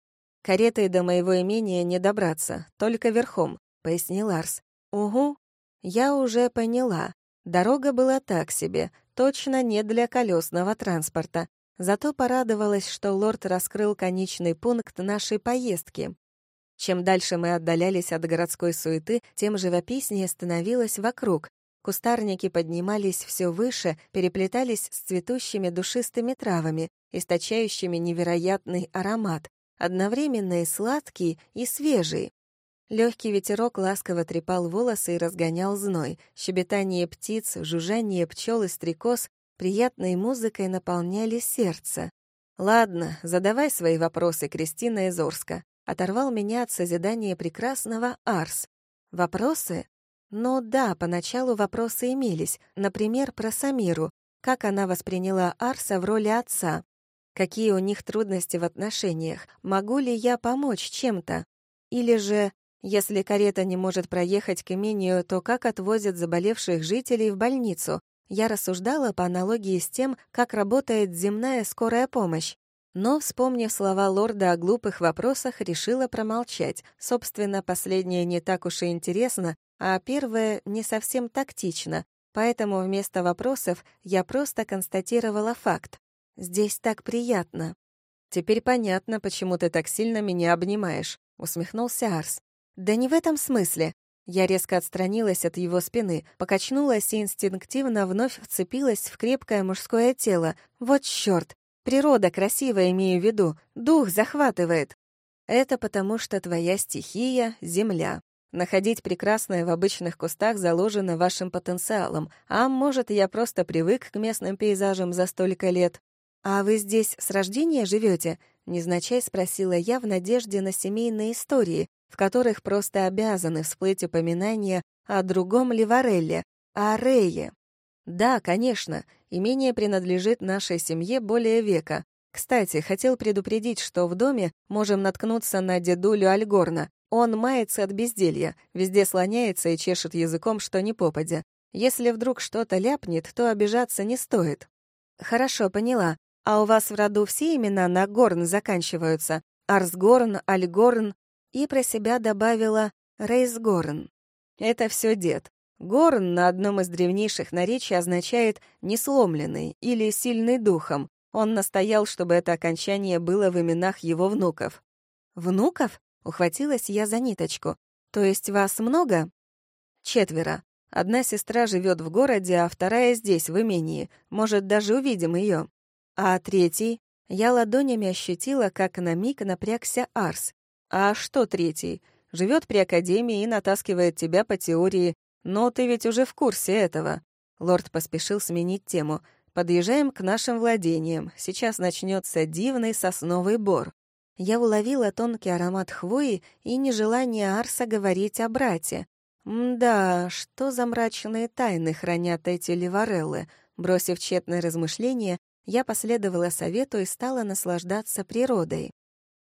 «Каретой до моего имения не добраться, только верхом», — пояснил Арс. «Угу». Я уже поняла. Дорога была так себе, точно не для колесного транспорта. Зато порадовалась, что лорд раскрыл конечный пункт нашей поездки. Чем дальше мы отдалялись от городской суеты, тем живописнее становилось вокруг. Кустарники поднимались все выше, переплетались с цветущими душистыми травами, источающими невероятный аромат, одновременно и сладкий, и свежий. Легкий ветерок ласково трепал волосы и разгонял зной. Щебетание птиц, жужжание пчел и стрекоз приятной музыкой наполняли сердце. «Ладно, задавай свои вопросы, Кристина из Орска», оторвал меня от созидания прекрасного Арс. Вопросы? Ну да, поначалу вопросы имелись, например, про Самиру, как она восприняла Арса в роли отца, какие у них трудности в отношениях, могу ли я помочь чем-то, или же, если карета не может проехать к имению, то как отвозят заболевших жителей в больницу? Я рассуждала по аналогии с тем, как работает земная скорая помощь. Но, вспомнив слова лорда о глупых вопросах, решила промолчать. Собственно, последнее не так уж и интересно, а первое не совсем тактично, поэтому вместо вопросов я просто констатировала факт. «Здесь так приятно». «Теперь понятно, почему ты так сильно меня обнимаешь», — усмехнулся Арс. «Да не в этом смысле». Я резко отстранилась от его спины, покачнулась и инстинктивно вновь вцепилась в крепкое мужское тело. Вот чёрт! Природа красивая, имею в виду, дух захватывает. Это потому, что твоя стихия — земля. Находить прекрасное в обычных кустах заложено вашим потенциалом, а может, я просто привык к местным пейзажам за столько лет. «А вы здесь с рождения живете? незначай спросила я в надежде на семейные истории, в которых просто обязаны всплыть упоминания о другом Ливарелле, о Рее. Да, конечно, имение принадлежит нашей семье более века. Кстати, хотел предупредить, что в доме можем наткнуться на дедулю Альгорна. Он мается от безделья, везде слоняется и чешет языком, что ни попадя. Если вдруг что-то ляпнет, то обижаться не стоит. Хорошо, поняла. А у вас в роду все имена на Горн заканчиваются? Арсгорн, Альгорн? И про себя добавила Рейсгорн. Это все дед. Горн на одном из древнейших наречий означает «несломленный» или «сильный духом». Он настоял, чтобы это окончание было в именах его внуков. «Внуков?» — ухватилась я за ниточку. «То есть вас много?» «Четверо. Одна сестра живет в городе, а вторая здесь, в имении. Может, даже увидим ее. А третий? Я ладонями ощутила, как на миг напрягся Арс. А что третий? Живет при академии и натаскивает тебя по теории, «Но ты ведь уже в курсе этого». Лорд поспешил сменить тему. «Подъезжаем к нашим владениям. Сейчас начнется дивный сосновый бор». Я уловила тонкий аромат хвои и нежелание Арса говорить о брате. «Да, что за мрачные тайны хранят эти ливареллы?» Бросив тщетное размышление, я последовала совету и стала наслаждаться природой.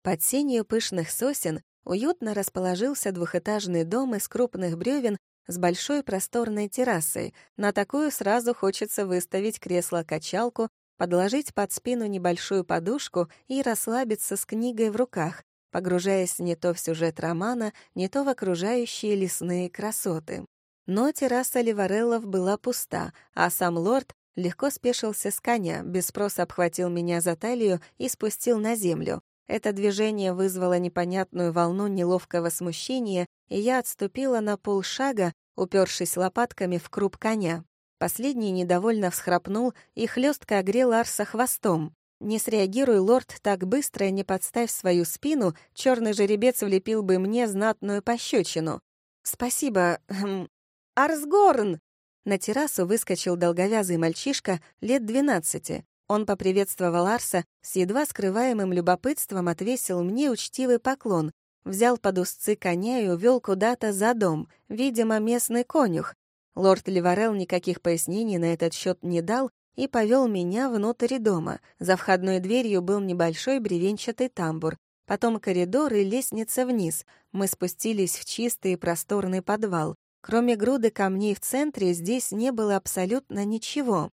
Под сенью пышных сосен уютно расположился двухэтажный дом из крупных бревен с большой просторной террасой. На такую сразу хочется выставить кресло-качалку, подложить под спину небольшую подушку и расслабиться с книгой в руках, погружаясь не то в сюжет романа, не то в окружающие лесные красоты. Но терраса Ливареллов была пуста, а сам лорд легко спешился с коня, без спроса обхватил меня за талию и спустил на землю. Это движение вызвало непонятную волну неловкого смущения, и я отступила на полшага, упершись лопатками в круп коня. Последний недовольно всхрапнул и хлестко огрел Арса хвостом. Не среагируй, лорд, так быстро и не подставь свою спину, черный жеребец влепил бы мне знатную пощечину. «Спасибо, эм, Арсгорн!» На террасу выскочил долговязый мальчишка лет двенадцати. Он поприветствовал Арса, с едва скрываемым любопытством отвесил мне учтивый поклон, взял под узцы коня и увел куда-то за дом, видимо, местный конюх. Лорд Ливарел никаких пояснений на этот счет не дал и повел меня внутрь дома. За входной дверью был небольшой бревенчатый тамбур, потом коридор и лестница вниз. Мы спустились в чистый и просторный подвал. Кроме груды камней в центре, здесь не было абсолютно ничего.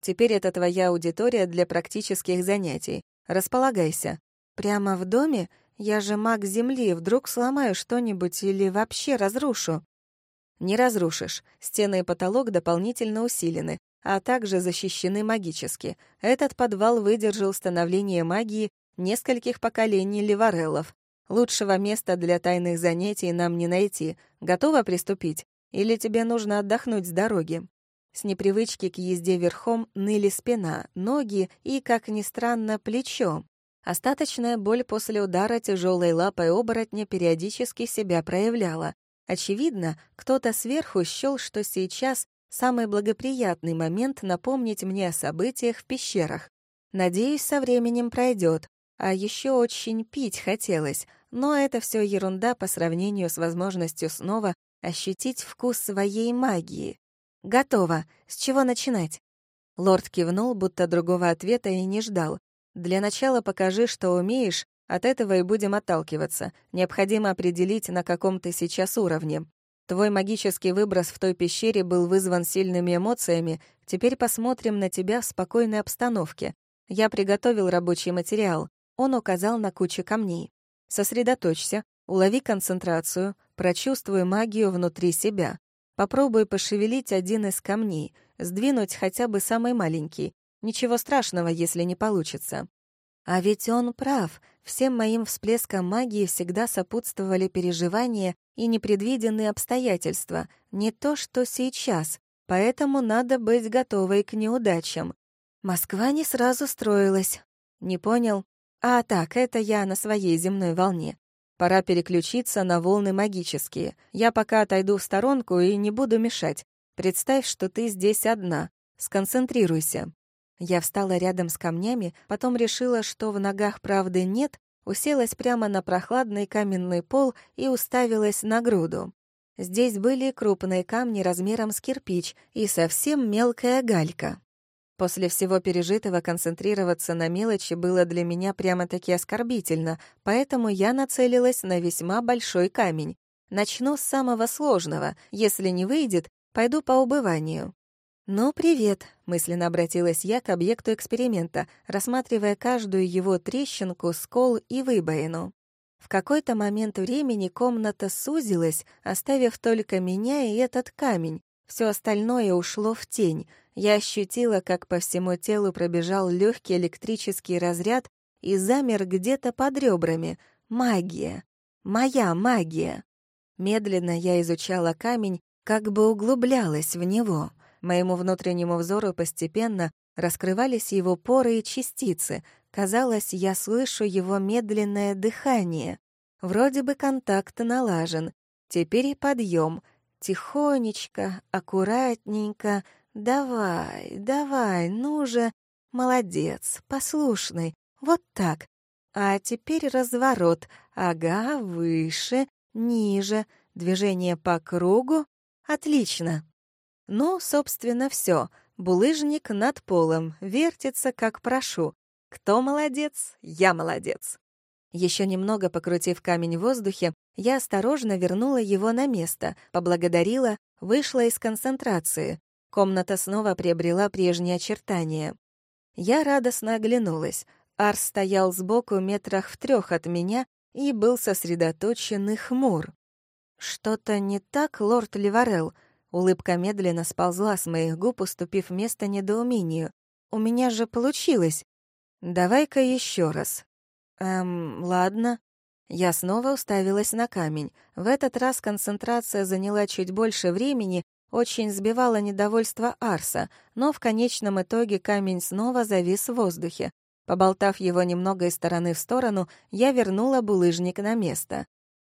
Теперь это твоя аудитория для практических занятий. Располагайся. Прямо в доме? Я же маг Земли, вдруг сломаю что-нибудь или вообще разрушу. Не разрушишь. Стены и потолок дополнительно усилены, а также защищены магически. Этот подвал выдержал становление магии нескольких поколений ливареллов. Лучшего места для тайных занятий нам не найти. Готова приступить? Или тебе нужно отдохнуть с дороги? С непривычки к езде верхом ныли спина, ноги и, как ни странно, плечо. Остаточная боль после удара тяжелой лапой оборотня периодически себя проявляла. Очевидно, кто-то сверху счел, что сейчас самый благоприятный момент напомнить мне о событиях в пещерах. Надеюсь, со временем пройдет. А еще очень пить хотелось, но это все ерунда по сравнению с возможностью снова ощутить вкус своей магии. «Готово. С чего начинать?» Лорд кивнул, будто другого ответа и не ждал. «Для начала покажи, что умеешь, от этого и будем отталкиваться. Необходимо определить, на каком ты сейчас уровне. Твой магический выброс в той пещере был вызван сильными эмоциями. Теперь посмотрим на тебя в спокойной обстановке. Я приготовил рабочий материал. Он указал на кучу камней. Сосредоточься, улови концентрацию, прочувствуй магию внутри себя. Попробуй пошевелить один из камней, сдвинуть хотя бы самый маленький. Ничего страшного, если не получится. А ведь он прав. Всем моим всплескам магии всегда сопутствовали переживания и непредвиденные обстоятельства, не то что сейчас, поэтому надо быть готовой к неудачам. Москва не сразу строилась. Не понял? А так, это я на своей земной волне. Пора переключиться на волны магические. Я пока отойду в сторонку и не буду мешать. Представь, что ты здесь одна. Сконцентрируйся. Я встала рядом с камнями, потом решила, что в ногах правды нет, уселась прямо на прохладный каменный пол и уставилась на груду. Здесь были крупные камни размером с кирпич и совсем мелкая галька. После всего пережитого концентрироваться на мелочи было для меня прямо-таки оскорбительно, поэтому я нацелилась на весьма большой камень. Начну с самого сложного. Если не выйдет, пойду по убыванию. «Ну, привет», — мысленно обратилась я к объекту эксперимента, рассматривая каждую его трещинку, скол и выбоину. В какой-то момент времени комната сузилась, оставив только меня и этот камень. Все остальное ушло в тень — я ощутила, как по всему телу пробежал легкий электрический разряд и замер где-то под ребрами. Магия. Моя магия. Медленно я изучала камень, как бы углублялась в него. Моему внутреннему взору постепенно раскрывались его поры и частицы. Казалось, я слышу его медленное дыхание. Вроде бы контакт налажен. Теперь и подъем. Тихонечко, аккуратненько, «Давай, давай, ну же, молодец, послушный, вот так. А теперь разворот, ага, выше, ниже, движение по кругу. Отлично. Ну, собственно, все. Булыжник над полом, вертится, как прошу. Кто молодец? Я молодец. Еще немного покрутив камень в воздухе, я осторожно вернула его на место, поблагодарила, вышла из концентрации. Комната снова приобрела прежние очертания. Я радостно оглянулась. Арс стоял сбоку метрах в трех от меня и был сосредоточен и хмур. «Что-то не так, лорд Ливарел?» Улыбка медленно сползла с моих губ, уступив место недоумению. «У меня же получилось!» «Давай-ка еще раз». «Эм, ладно». Я снова уставилась на камень. В этот раз концентрация заняла чуть больше времени, очень сбивало недовольство Арса, но в конечном итоге камень снова завис в воздухе. Поболтав его немного из стороны в сторону, я вернула булыжник на место.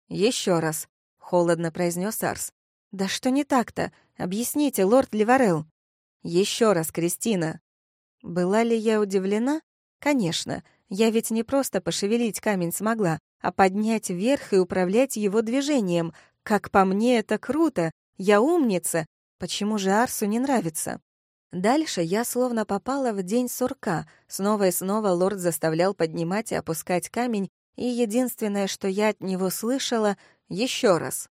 Еще раз», — холодно произнес Арс. «Да что не так-то? Объясните, лорд Ливарел». Еще раз, Кристина». Была ли я удивлена? Конечно. Я ведь не просто пошевелить камень смогла, а поднять вверх и управлять его движением. Как по мне, это круто. Я умница. Почему же Арсу не нравится? Дальше я словно попала в день сурка. Снова и снова лорд заставлял поднимать и опускать камень, и единственное, что я от него слышала — еще раз.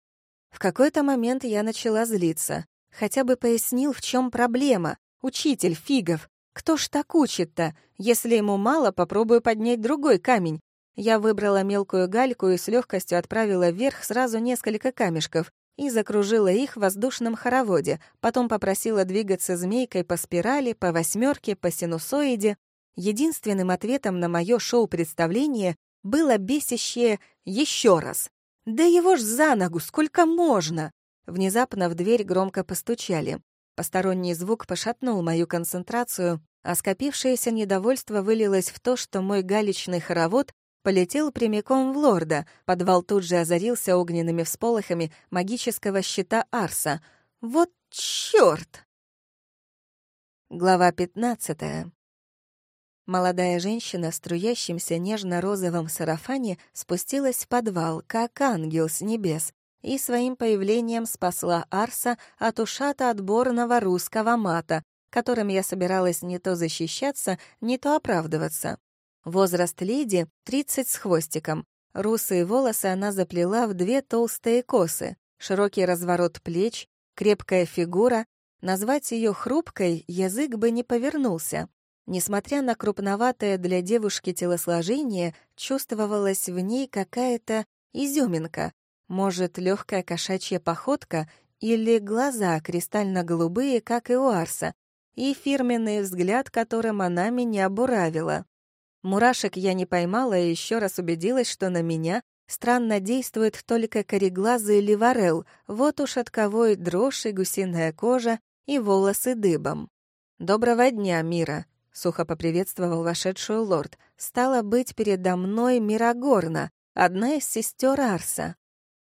В какой-то момент я начала злиться. Хотя бы пояснил, в чем проблема. Учитель Фигов. Кто ж так учит-то? Если ему мало, попробую поднять другой камень. Я выбрала мелкую гальку и с легкостью отправила вверх сразу несколько камешков и закружила их в воздушном хороводе, потом попросила двигаться змейкой по спирали, по восьмерке, по синусоиде. Единственным ответом на мое шоу-представление было бесящее «еще раз». «Да его ж за ногу, сколько можно!» Внезапно в дверь громко постучали. Посторонний звук пошатнул мою концентрацию, а скопившееся недовольство вылилось в то, что мой галечный хоровод полетел прямиком в лорда. Подвал тут же озарился огненными всполохами магического щита Арса. Вот чёрт! Глава пятнадцатая. Молодая женщина в струящемся нежно-розовом сарафане спустилась в подвал, как ангел с небес, и своим появлением спасла Арса от ушата отборного русского мата, которым я собиралась не то защищаться, не то оправдываться. Возраст леди — 30 с хвостиком. Русые волосы она заплела в две толстые косы, широкий разворот плеч, крепкая фигура. Назвать ее хрупкой язык бы не повернулся. Несмотря на крупноватое для девушки телосложение, чувствовалась в ней какая-то изюминка, может, легкая кошачья походка или глаза кристально-голубые, как и у Арса, и фирменный взгляд, которым она меня буравила. Мурашек я не поймала и еще раз убедилась, что на меня странно действует только кореглазый ливарел, вот уж от кого и дрожь, и гусиная кожа, и волосы дыбом. «Доброго дня, Мира!» — сухо поприветствовал вошедшую лорд. «Стало быть передо мной Мирагорна, одна из сестер Арса».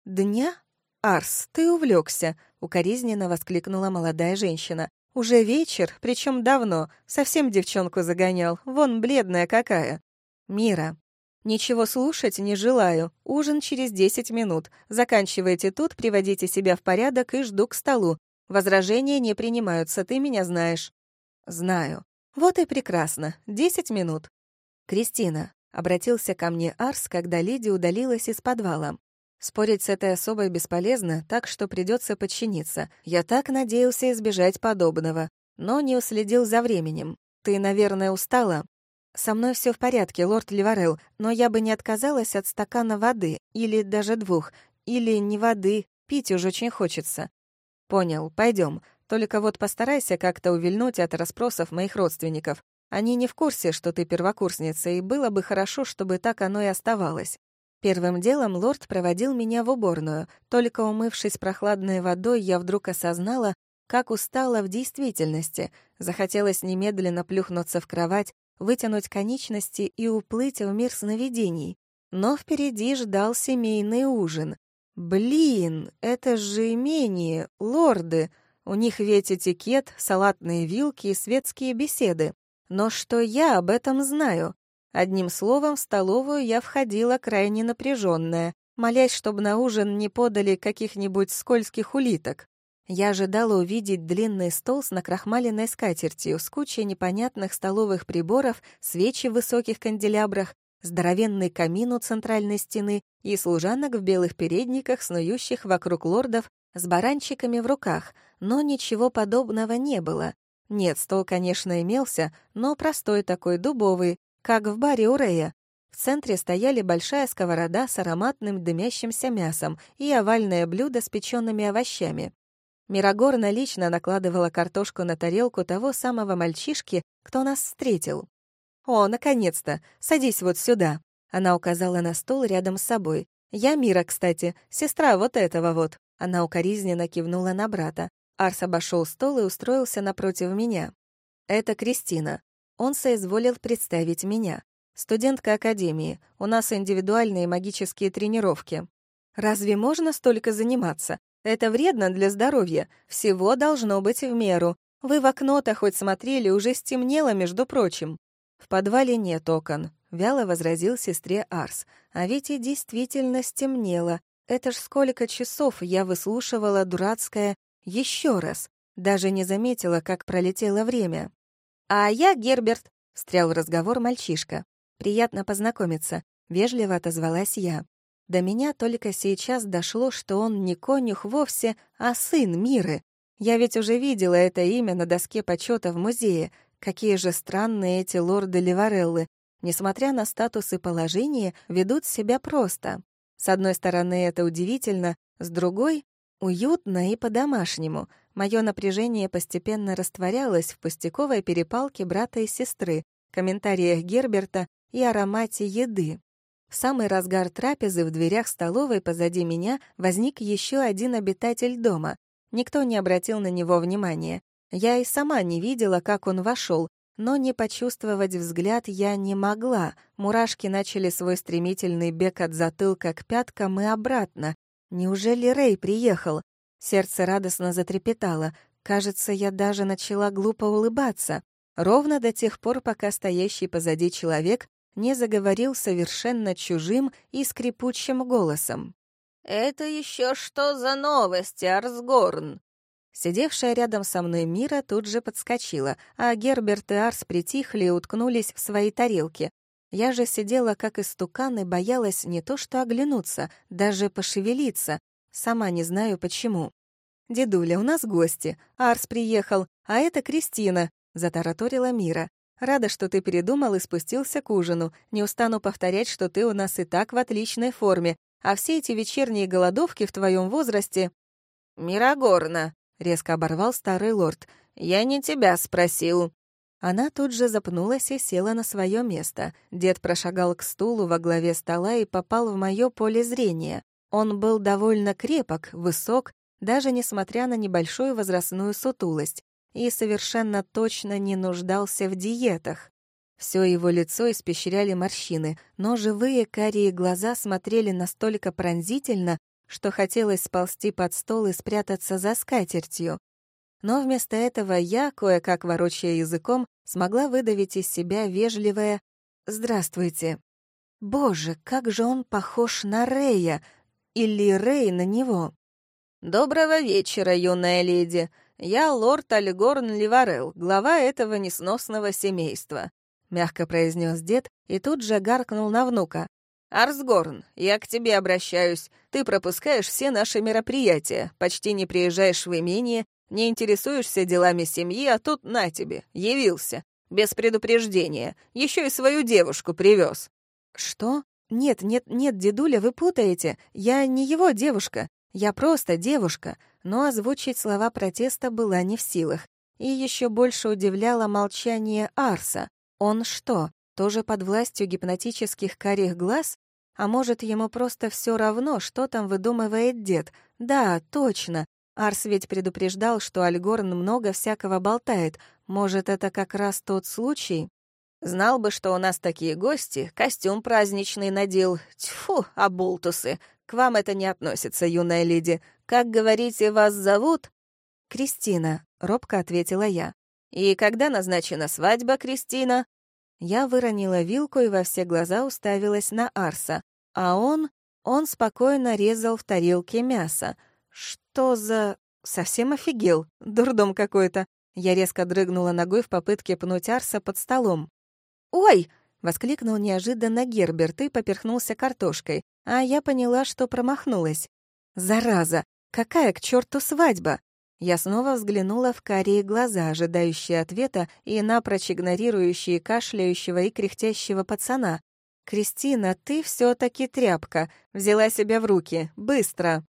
«Дня? Арс, ты увлекся, укоризненно воскликнула молодая женщина. «Уже вечер, причем давно. Совсем девчонку загонял. Вон бледная какая». «Мира, «Ничего слушать не желаю. Ужин через десять минут. Заканчивайте тут, приводите себя в порядок и жду к столу. Возражения не принимаются, ты меня знаешь». «Знаю. Вот и прекрасно. Десять минут». «Кристина», — обратился ко мне Арс, когда леди удалилась из подвала. Спорить с этой особой бесполезно, так что придется подчиниться. Я так надеялся избежать подобного, но не уследил за временем. Ты, наверное, устала? Со мной все в порядке, лорд Ливарел, но я бы не отказалась от стакана воды, или даже двух, или не воды, пить уже очень хочется. Понял, пойдем. Только вот постарайся как-то увильнуть от расспросов моих родственников. Они не в курсе, что ты первокурсница, и было бы хорошо, чтобы так оно и оставалось. Первым делом лорд проводил меня в уборную. Только умывшись прохладной водой, я вдруг осознала, как устала в действительности. Захотелось немедленно плюхнуться в кровать, вытянуть конечности и уплыть в мир сновидений. Но впереди ждал семейный ужин. Блин, это же имение, лорды. У них ведь этикет, салатные вилки и светские беседы. Но что я об этом знаю? Одним словом, в столовую я входила крайне напряженная, молясь, чтобы на ужин не подали каких-нибудь скользких улиток. Я ожидала увидеть длинный стол с накрахмаленной скатертью, с кучей непонятных столовых приборов, свечи в высоких канделябрах, здоровенный камин у центральной стены и служанок в белых передниках, снующих вокруг лордов с баранчиками в руках, но ничего подобного не было. Нет, стол, конечно, имелся, но простой такой, дубовый, как в баре у Рея. В центре стояли большая сковорода с ароматным дымящимся мясом и овальное блюдо с печеными овощами. Мирогорна лично накладывала картошку на тарелку того самого мальчишки, кто нас встретил. «О, наконец-то! Садись вот сюда!» Она указала на стол рядом с собой. «Я Мира, кстати, сестра вот этого вот». Она укоризненно кивнула на брата. Арс обошел стол и устроился напротив меня. «Это Кристина. Он соизволил представить меня. Студентка академии, у нас индивидуальные магические тренировки. Разве можно столько заниматься? Это вредно для здоровья. Всего должно быть в меру. Вы в окно-то хоть смотрели, уже стемнело, между прочим». «В подвале нет окон», — вяло возразил сестре Арс. «А ведь и действительно стемнело. Это ж сколько часов я выслушивала дурацкое еще раз. Даже не заметила, как пролетело время. «А я Герберт», — встрял в разговор мальчишка. «Приятно познакомиться», — вежливо отозвалась я. До меня только сейчас дошло, что он не конюх вовсе, а сын Миры. Я ведь уже видела это имя на доске почета в музее. Какие же странные эти лорды Ливареллы. Несмотря на статус и положение, ведут себя просто. С одной стороны, это удивительно, с другой — уютно и по-домашнему. Мое напряжение постепенно растворялось в пустяковой перепалке брата и сестры, комментариях Герберта и аромате еды. В самый разгар трапезы в дверях столовой позади меня возник еще один обитатель дома. Никто не обратил на него внимания. Я и сама не видела, как он вошел, но не почувствовать взгляд я не могла. Мурашки начали свой стремительный бег от затылка к пяткам и обратно. Неужели Рэй приехал? Сердце радостно затрепетало. Кажется, я даже начала глупо улыбаться. Ровно до тех пор, пока стоящий позади человек не заговорил совершенно чужим и скрипучим голосом. «Это еще что за новости, Арсгорн?» Сидевшая рядом со мной Мира тут же подскочила, а Герберт и Арс притихли и уткнулись в свои тарелки. Я же сидела как истукан и боялась не то что оглянуться, даже пошевелиться. Сама не знаю почему. «Дедуля, у нас гости. Арс приехал, а это Кристина», — затараторила Мира. «Рада, что ты передумал и спустился к ужину. Не устану повторять, что ты у нас и так в отличной форме, а все эти вечерние голодовки в твоем возрасте...» «Мирогорна», — резко оборвал старый лорд. «Я не тебя спросил». Она тут же запнулась и села на свое место. Дед прошагал к стулу во главе стола и попал в мое поле зрения. Он был довольно крепок, высок, даже несмотря на небольшую возрастную сутулость, и совершенно точно не нуждался в диетах. Все его лицо испещряли морщины, но живые карие глаза смотрели настолько пронзительно, что хотелось сползти под стол и спрятаться за скатертью. Но вместо этого я, кое-как ворочая языком, смогла выдавить из себя вежливое «Здравствуйте». Боже, как же он похож на Рея! Или Рей на него? «Доброго вечера, юная леди. Я лорд Альгорн Ливарел, глава этого несносного семейства», — мягко произнес дед и тут же гаркнул на внука. «Арсгорн, я к тебе обращаюсь. Ты пропускаешь все наши мероприятия, почти не приезжаешь в имение, не интересуешься делами семьи, а тут на тебе, явился. Без предупреждения. Еще и свою девушку привез. «Что? Нет, нет, нет, дедуля, вы путаете. Я не его девушка. Я просто девушка». Но озвучить слова протеста была не в силах. И еще больше удивляло молчание Арса. Он что, тоже под властью гипнотических карих глаз? А может, ему просто все равно, что там выдумывает дед? Да, точно. Арс ведь предупреждал, что Альгорн много всякого болтает. Может, это как раз тот случай? Знал бы, что у нас такие гости, костюм праздничный надел. Тьфу, обултусы. К вам это не относится, юная леди. Как, говорите, вас зовут? Кристина, робко ответила я. И когда назначена свадьба, Кристина? Я выронила вилку и во все глаза уставилась на Арса. А он... Он спокойно резал в тарелке мясо. Что за... Совсем офигел. Дурдом какой-то. Я резко дрыгнула ногой в попытке пнуть Арса под столом. «Ой!» — воскликнул неожиданно Герберт и поперхнулся картошкой, а я поняла, что промахнулась. «Зараза! Какая к черту свадьба?» Я снова взглянула в карие глаза, ожидающие ответа и напрочь игнорирующие кашляющего и кряхтящего пацана. «Кристина, ты все таки тряпка. Взяла себя в руки. Быстро!»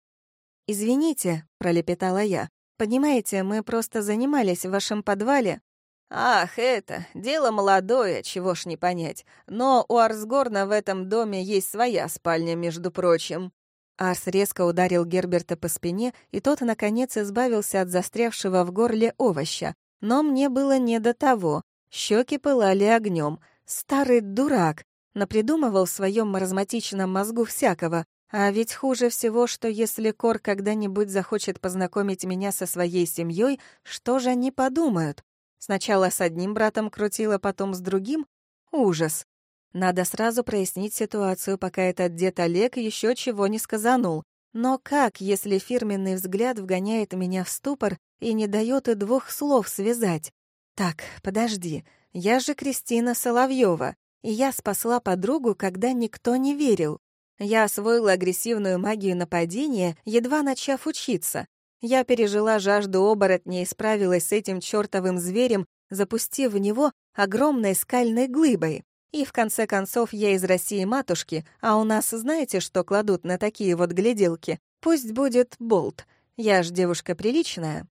«Извините», — пролепетала я. «Понимаете, мы просто занимались в вашем подвале». «Ах, это, дело молодое, чего ж не понять. Но у Арсгорна в этом доме есть своя спальня, между прочим». Арс резко ударил Герберта по спине, и тот, наконец, избавился от застрявшего в горле овоща. Но мне было не до того. Щеки пылали огнем. Старый дурак. Напридумывал в своем маразматичном мозгу всякого. А ведь хуже всего, что если Кор когда-нибудь захочет познакомить меня со своей семьей, что же они подумают? Сначала с одним братом крутила, потом с другим? Ужас. Надо сразу прояснить ситуацию, пока этот дед Олег еще чего не сказанул. Но как, если фирменный взгляд вгоняет меня в ступор и не дает и двух слов связать? Так, подожди, я же Кристина Соловьева, и я спасла подругу, когда никто не верил. Я освоила агрессивную магию нападения, едва начав учиться. Я пережила жажду оборотня и справилась с этим чертовым зверем, запустив в него огромной скальной глыбой. И в конце концов я из России матушки, а у нас знаете, что кладут на такие вот гляделки? Пусть будет болт. Я ж девушка приличная.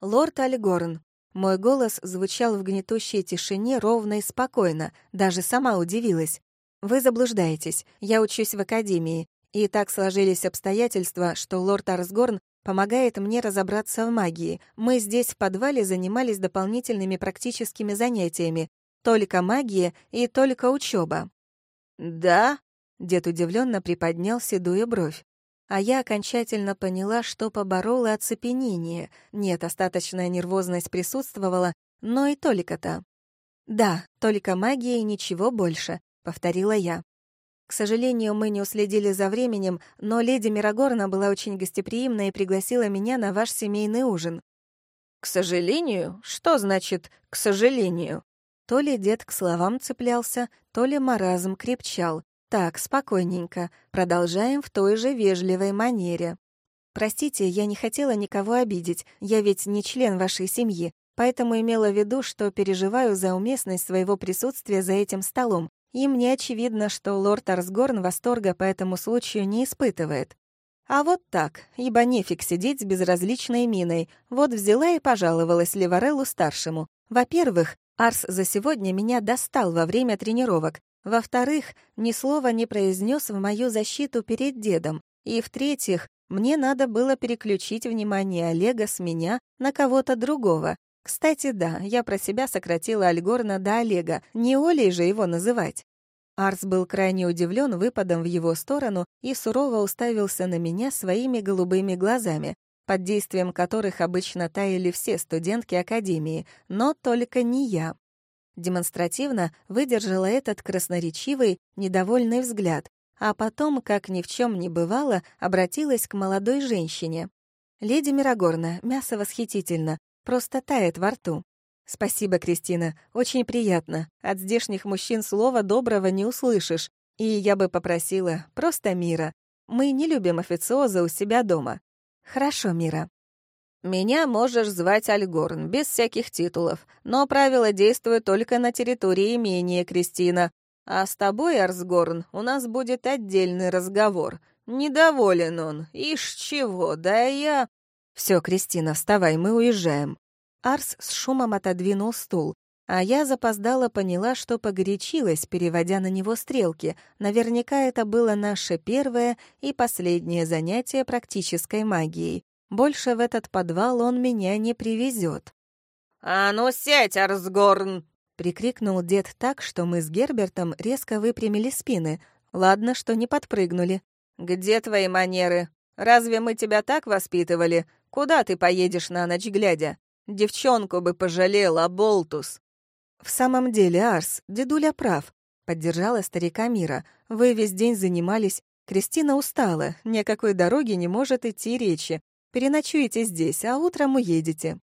Лорд Альгорн. Мой голос звучал в гнетущей тишине ровно и спокойно, даже сама удивилась. Вы заблуждаетесь. Я учусь в академии, и так сложились обстоятельства, что лорд Арсгорн помогает мне разобраться в магии. Мы здесь в подвале занимались дополнительными практическими занятиями. Только магия и только учеба. «Да?» — дед удивленно приподнял седую бровь. А я окончательно поняла, что поборола оцепенение. Нет, остаточная нервозность присутствовала, но и только-то. Да, только магия и ничего больше повторила я. К сожалению, мы не уследили за временем, но леди Мирогорна была очень гостеприимна и пригласила меня на ваш семейный ужин. «К сожалению? Что значит «к сожалению»?» То ли дед к словам цеплялся, то ли маразм крепчал. Так, спокойненько, продолжаем в той же вежливой манере. «Простите, я не хотела никого обидеть, я ведь не член вашей семьи, поэтому имела в виду, что переживаю за уместность своего присутствия за этим столом, и мне очевидно, что лорд Арсгорн восторга по этому случаю не испытывает. А вот так, ибо нефиг сидеть с безразличной миной. Вот взяла и пожаловалась Левареллу-старшему. Во-первых, Арс за сегодня меня достал во время тренировок. Во-вторых, ни слова не произнес в мою защиту перед дедом. И в-третьих, мне надо было переключить внимание Олега с меня на кого-то другого, кстати, да, я про себя сократила Альгорна до Олега, не Олей же его называть. Арс был крайне удивлен выпадом в его сторону и сурово уставился на меня своими голубыми глазами, под действием которых обычно таяли все студентки Академии, но только не я. Демонстративно выдержала этот красноречивый, недовольный взгляд, а потом, как ни в чем не бывало, обратилась к молодой женщине. «Леди Мирогорна, мясо восхитительно. Просто тает во рту. Спасибо, Кристина, очень приятно. От здешних мужчин слова доброго не услышишь. И я бы попросила просто мира. Мы не любим официоза у себя дома. Хорошо, Мира. Меня можешь звать Альгорн, без всяких титулов, но правила действуют только на территории имения, Кристина. А с тобой, Арсгорн, у нас будет отдельный разговор. Недоволен он. Ишь чего, да я... «Все, Кристина, вставай, мы уезжаем». Арс с шумом отодвинул стул, а я запоздала поняла, что погорячилась, переводя на него стрелки. Наверняка это было наше первое и последнее занятие практической магией. Больше в этот подвал он меня не привезет. «А ну сядь, Арсгорн!» — прикрикнул дед так, что мы с Гербертом резко выпрямили спины. Ладно, что не подпрыгнули. «Где твои манеры? Разве мы тебя так воспитывали? Куда ты поедешь на ночь глядя? Девчонку бы пожалел, а болтус!» «В самом деле, Арс, дедуля прав», — поддержала старика Мира. «Вы весь день занимались. Кристина устала, ни о какой дороге не может идти речи. Переночуете здесь, а утром уедете».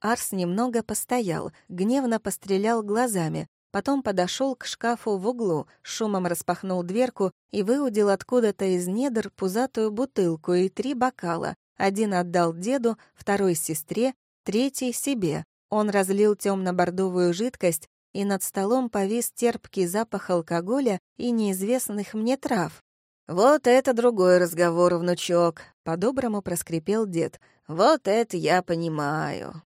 Арс немного постоял, гневно пострелял глазами, потом подошел к шкафу в углу, шумом распахнул дверку и выудил откуда-то из недр пузатую бутылку и три бокала, один отдал деду, второй — сестре, третий — себе. Он разлил темно-бордовую жидкость, и над столом повис терпкий запах алкоголя и неизвестных мне трав. «Вот это другой разговор, внучок», — по-доброму проскрипел дед. «Вот это я понимаю.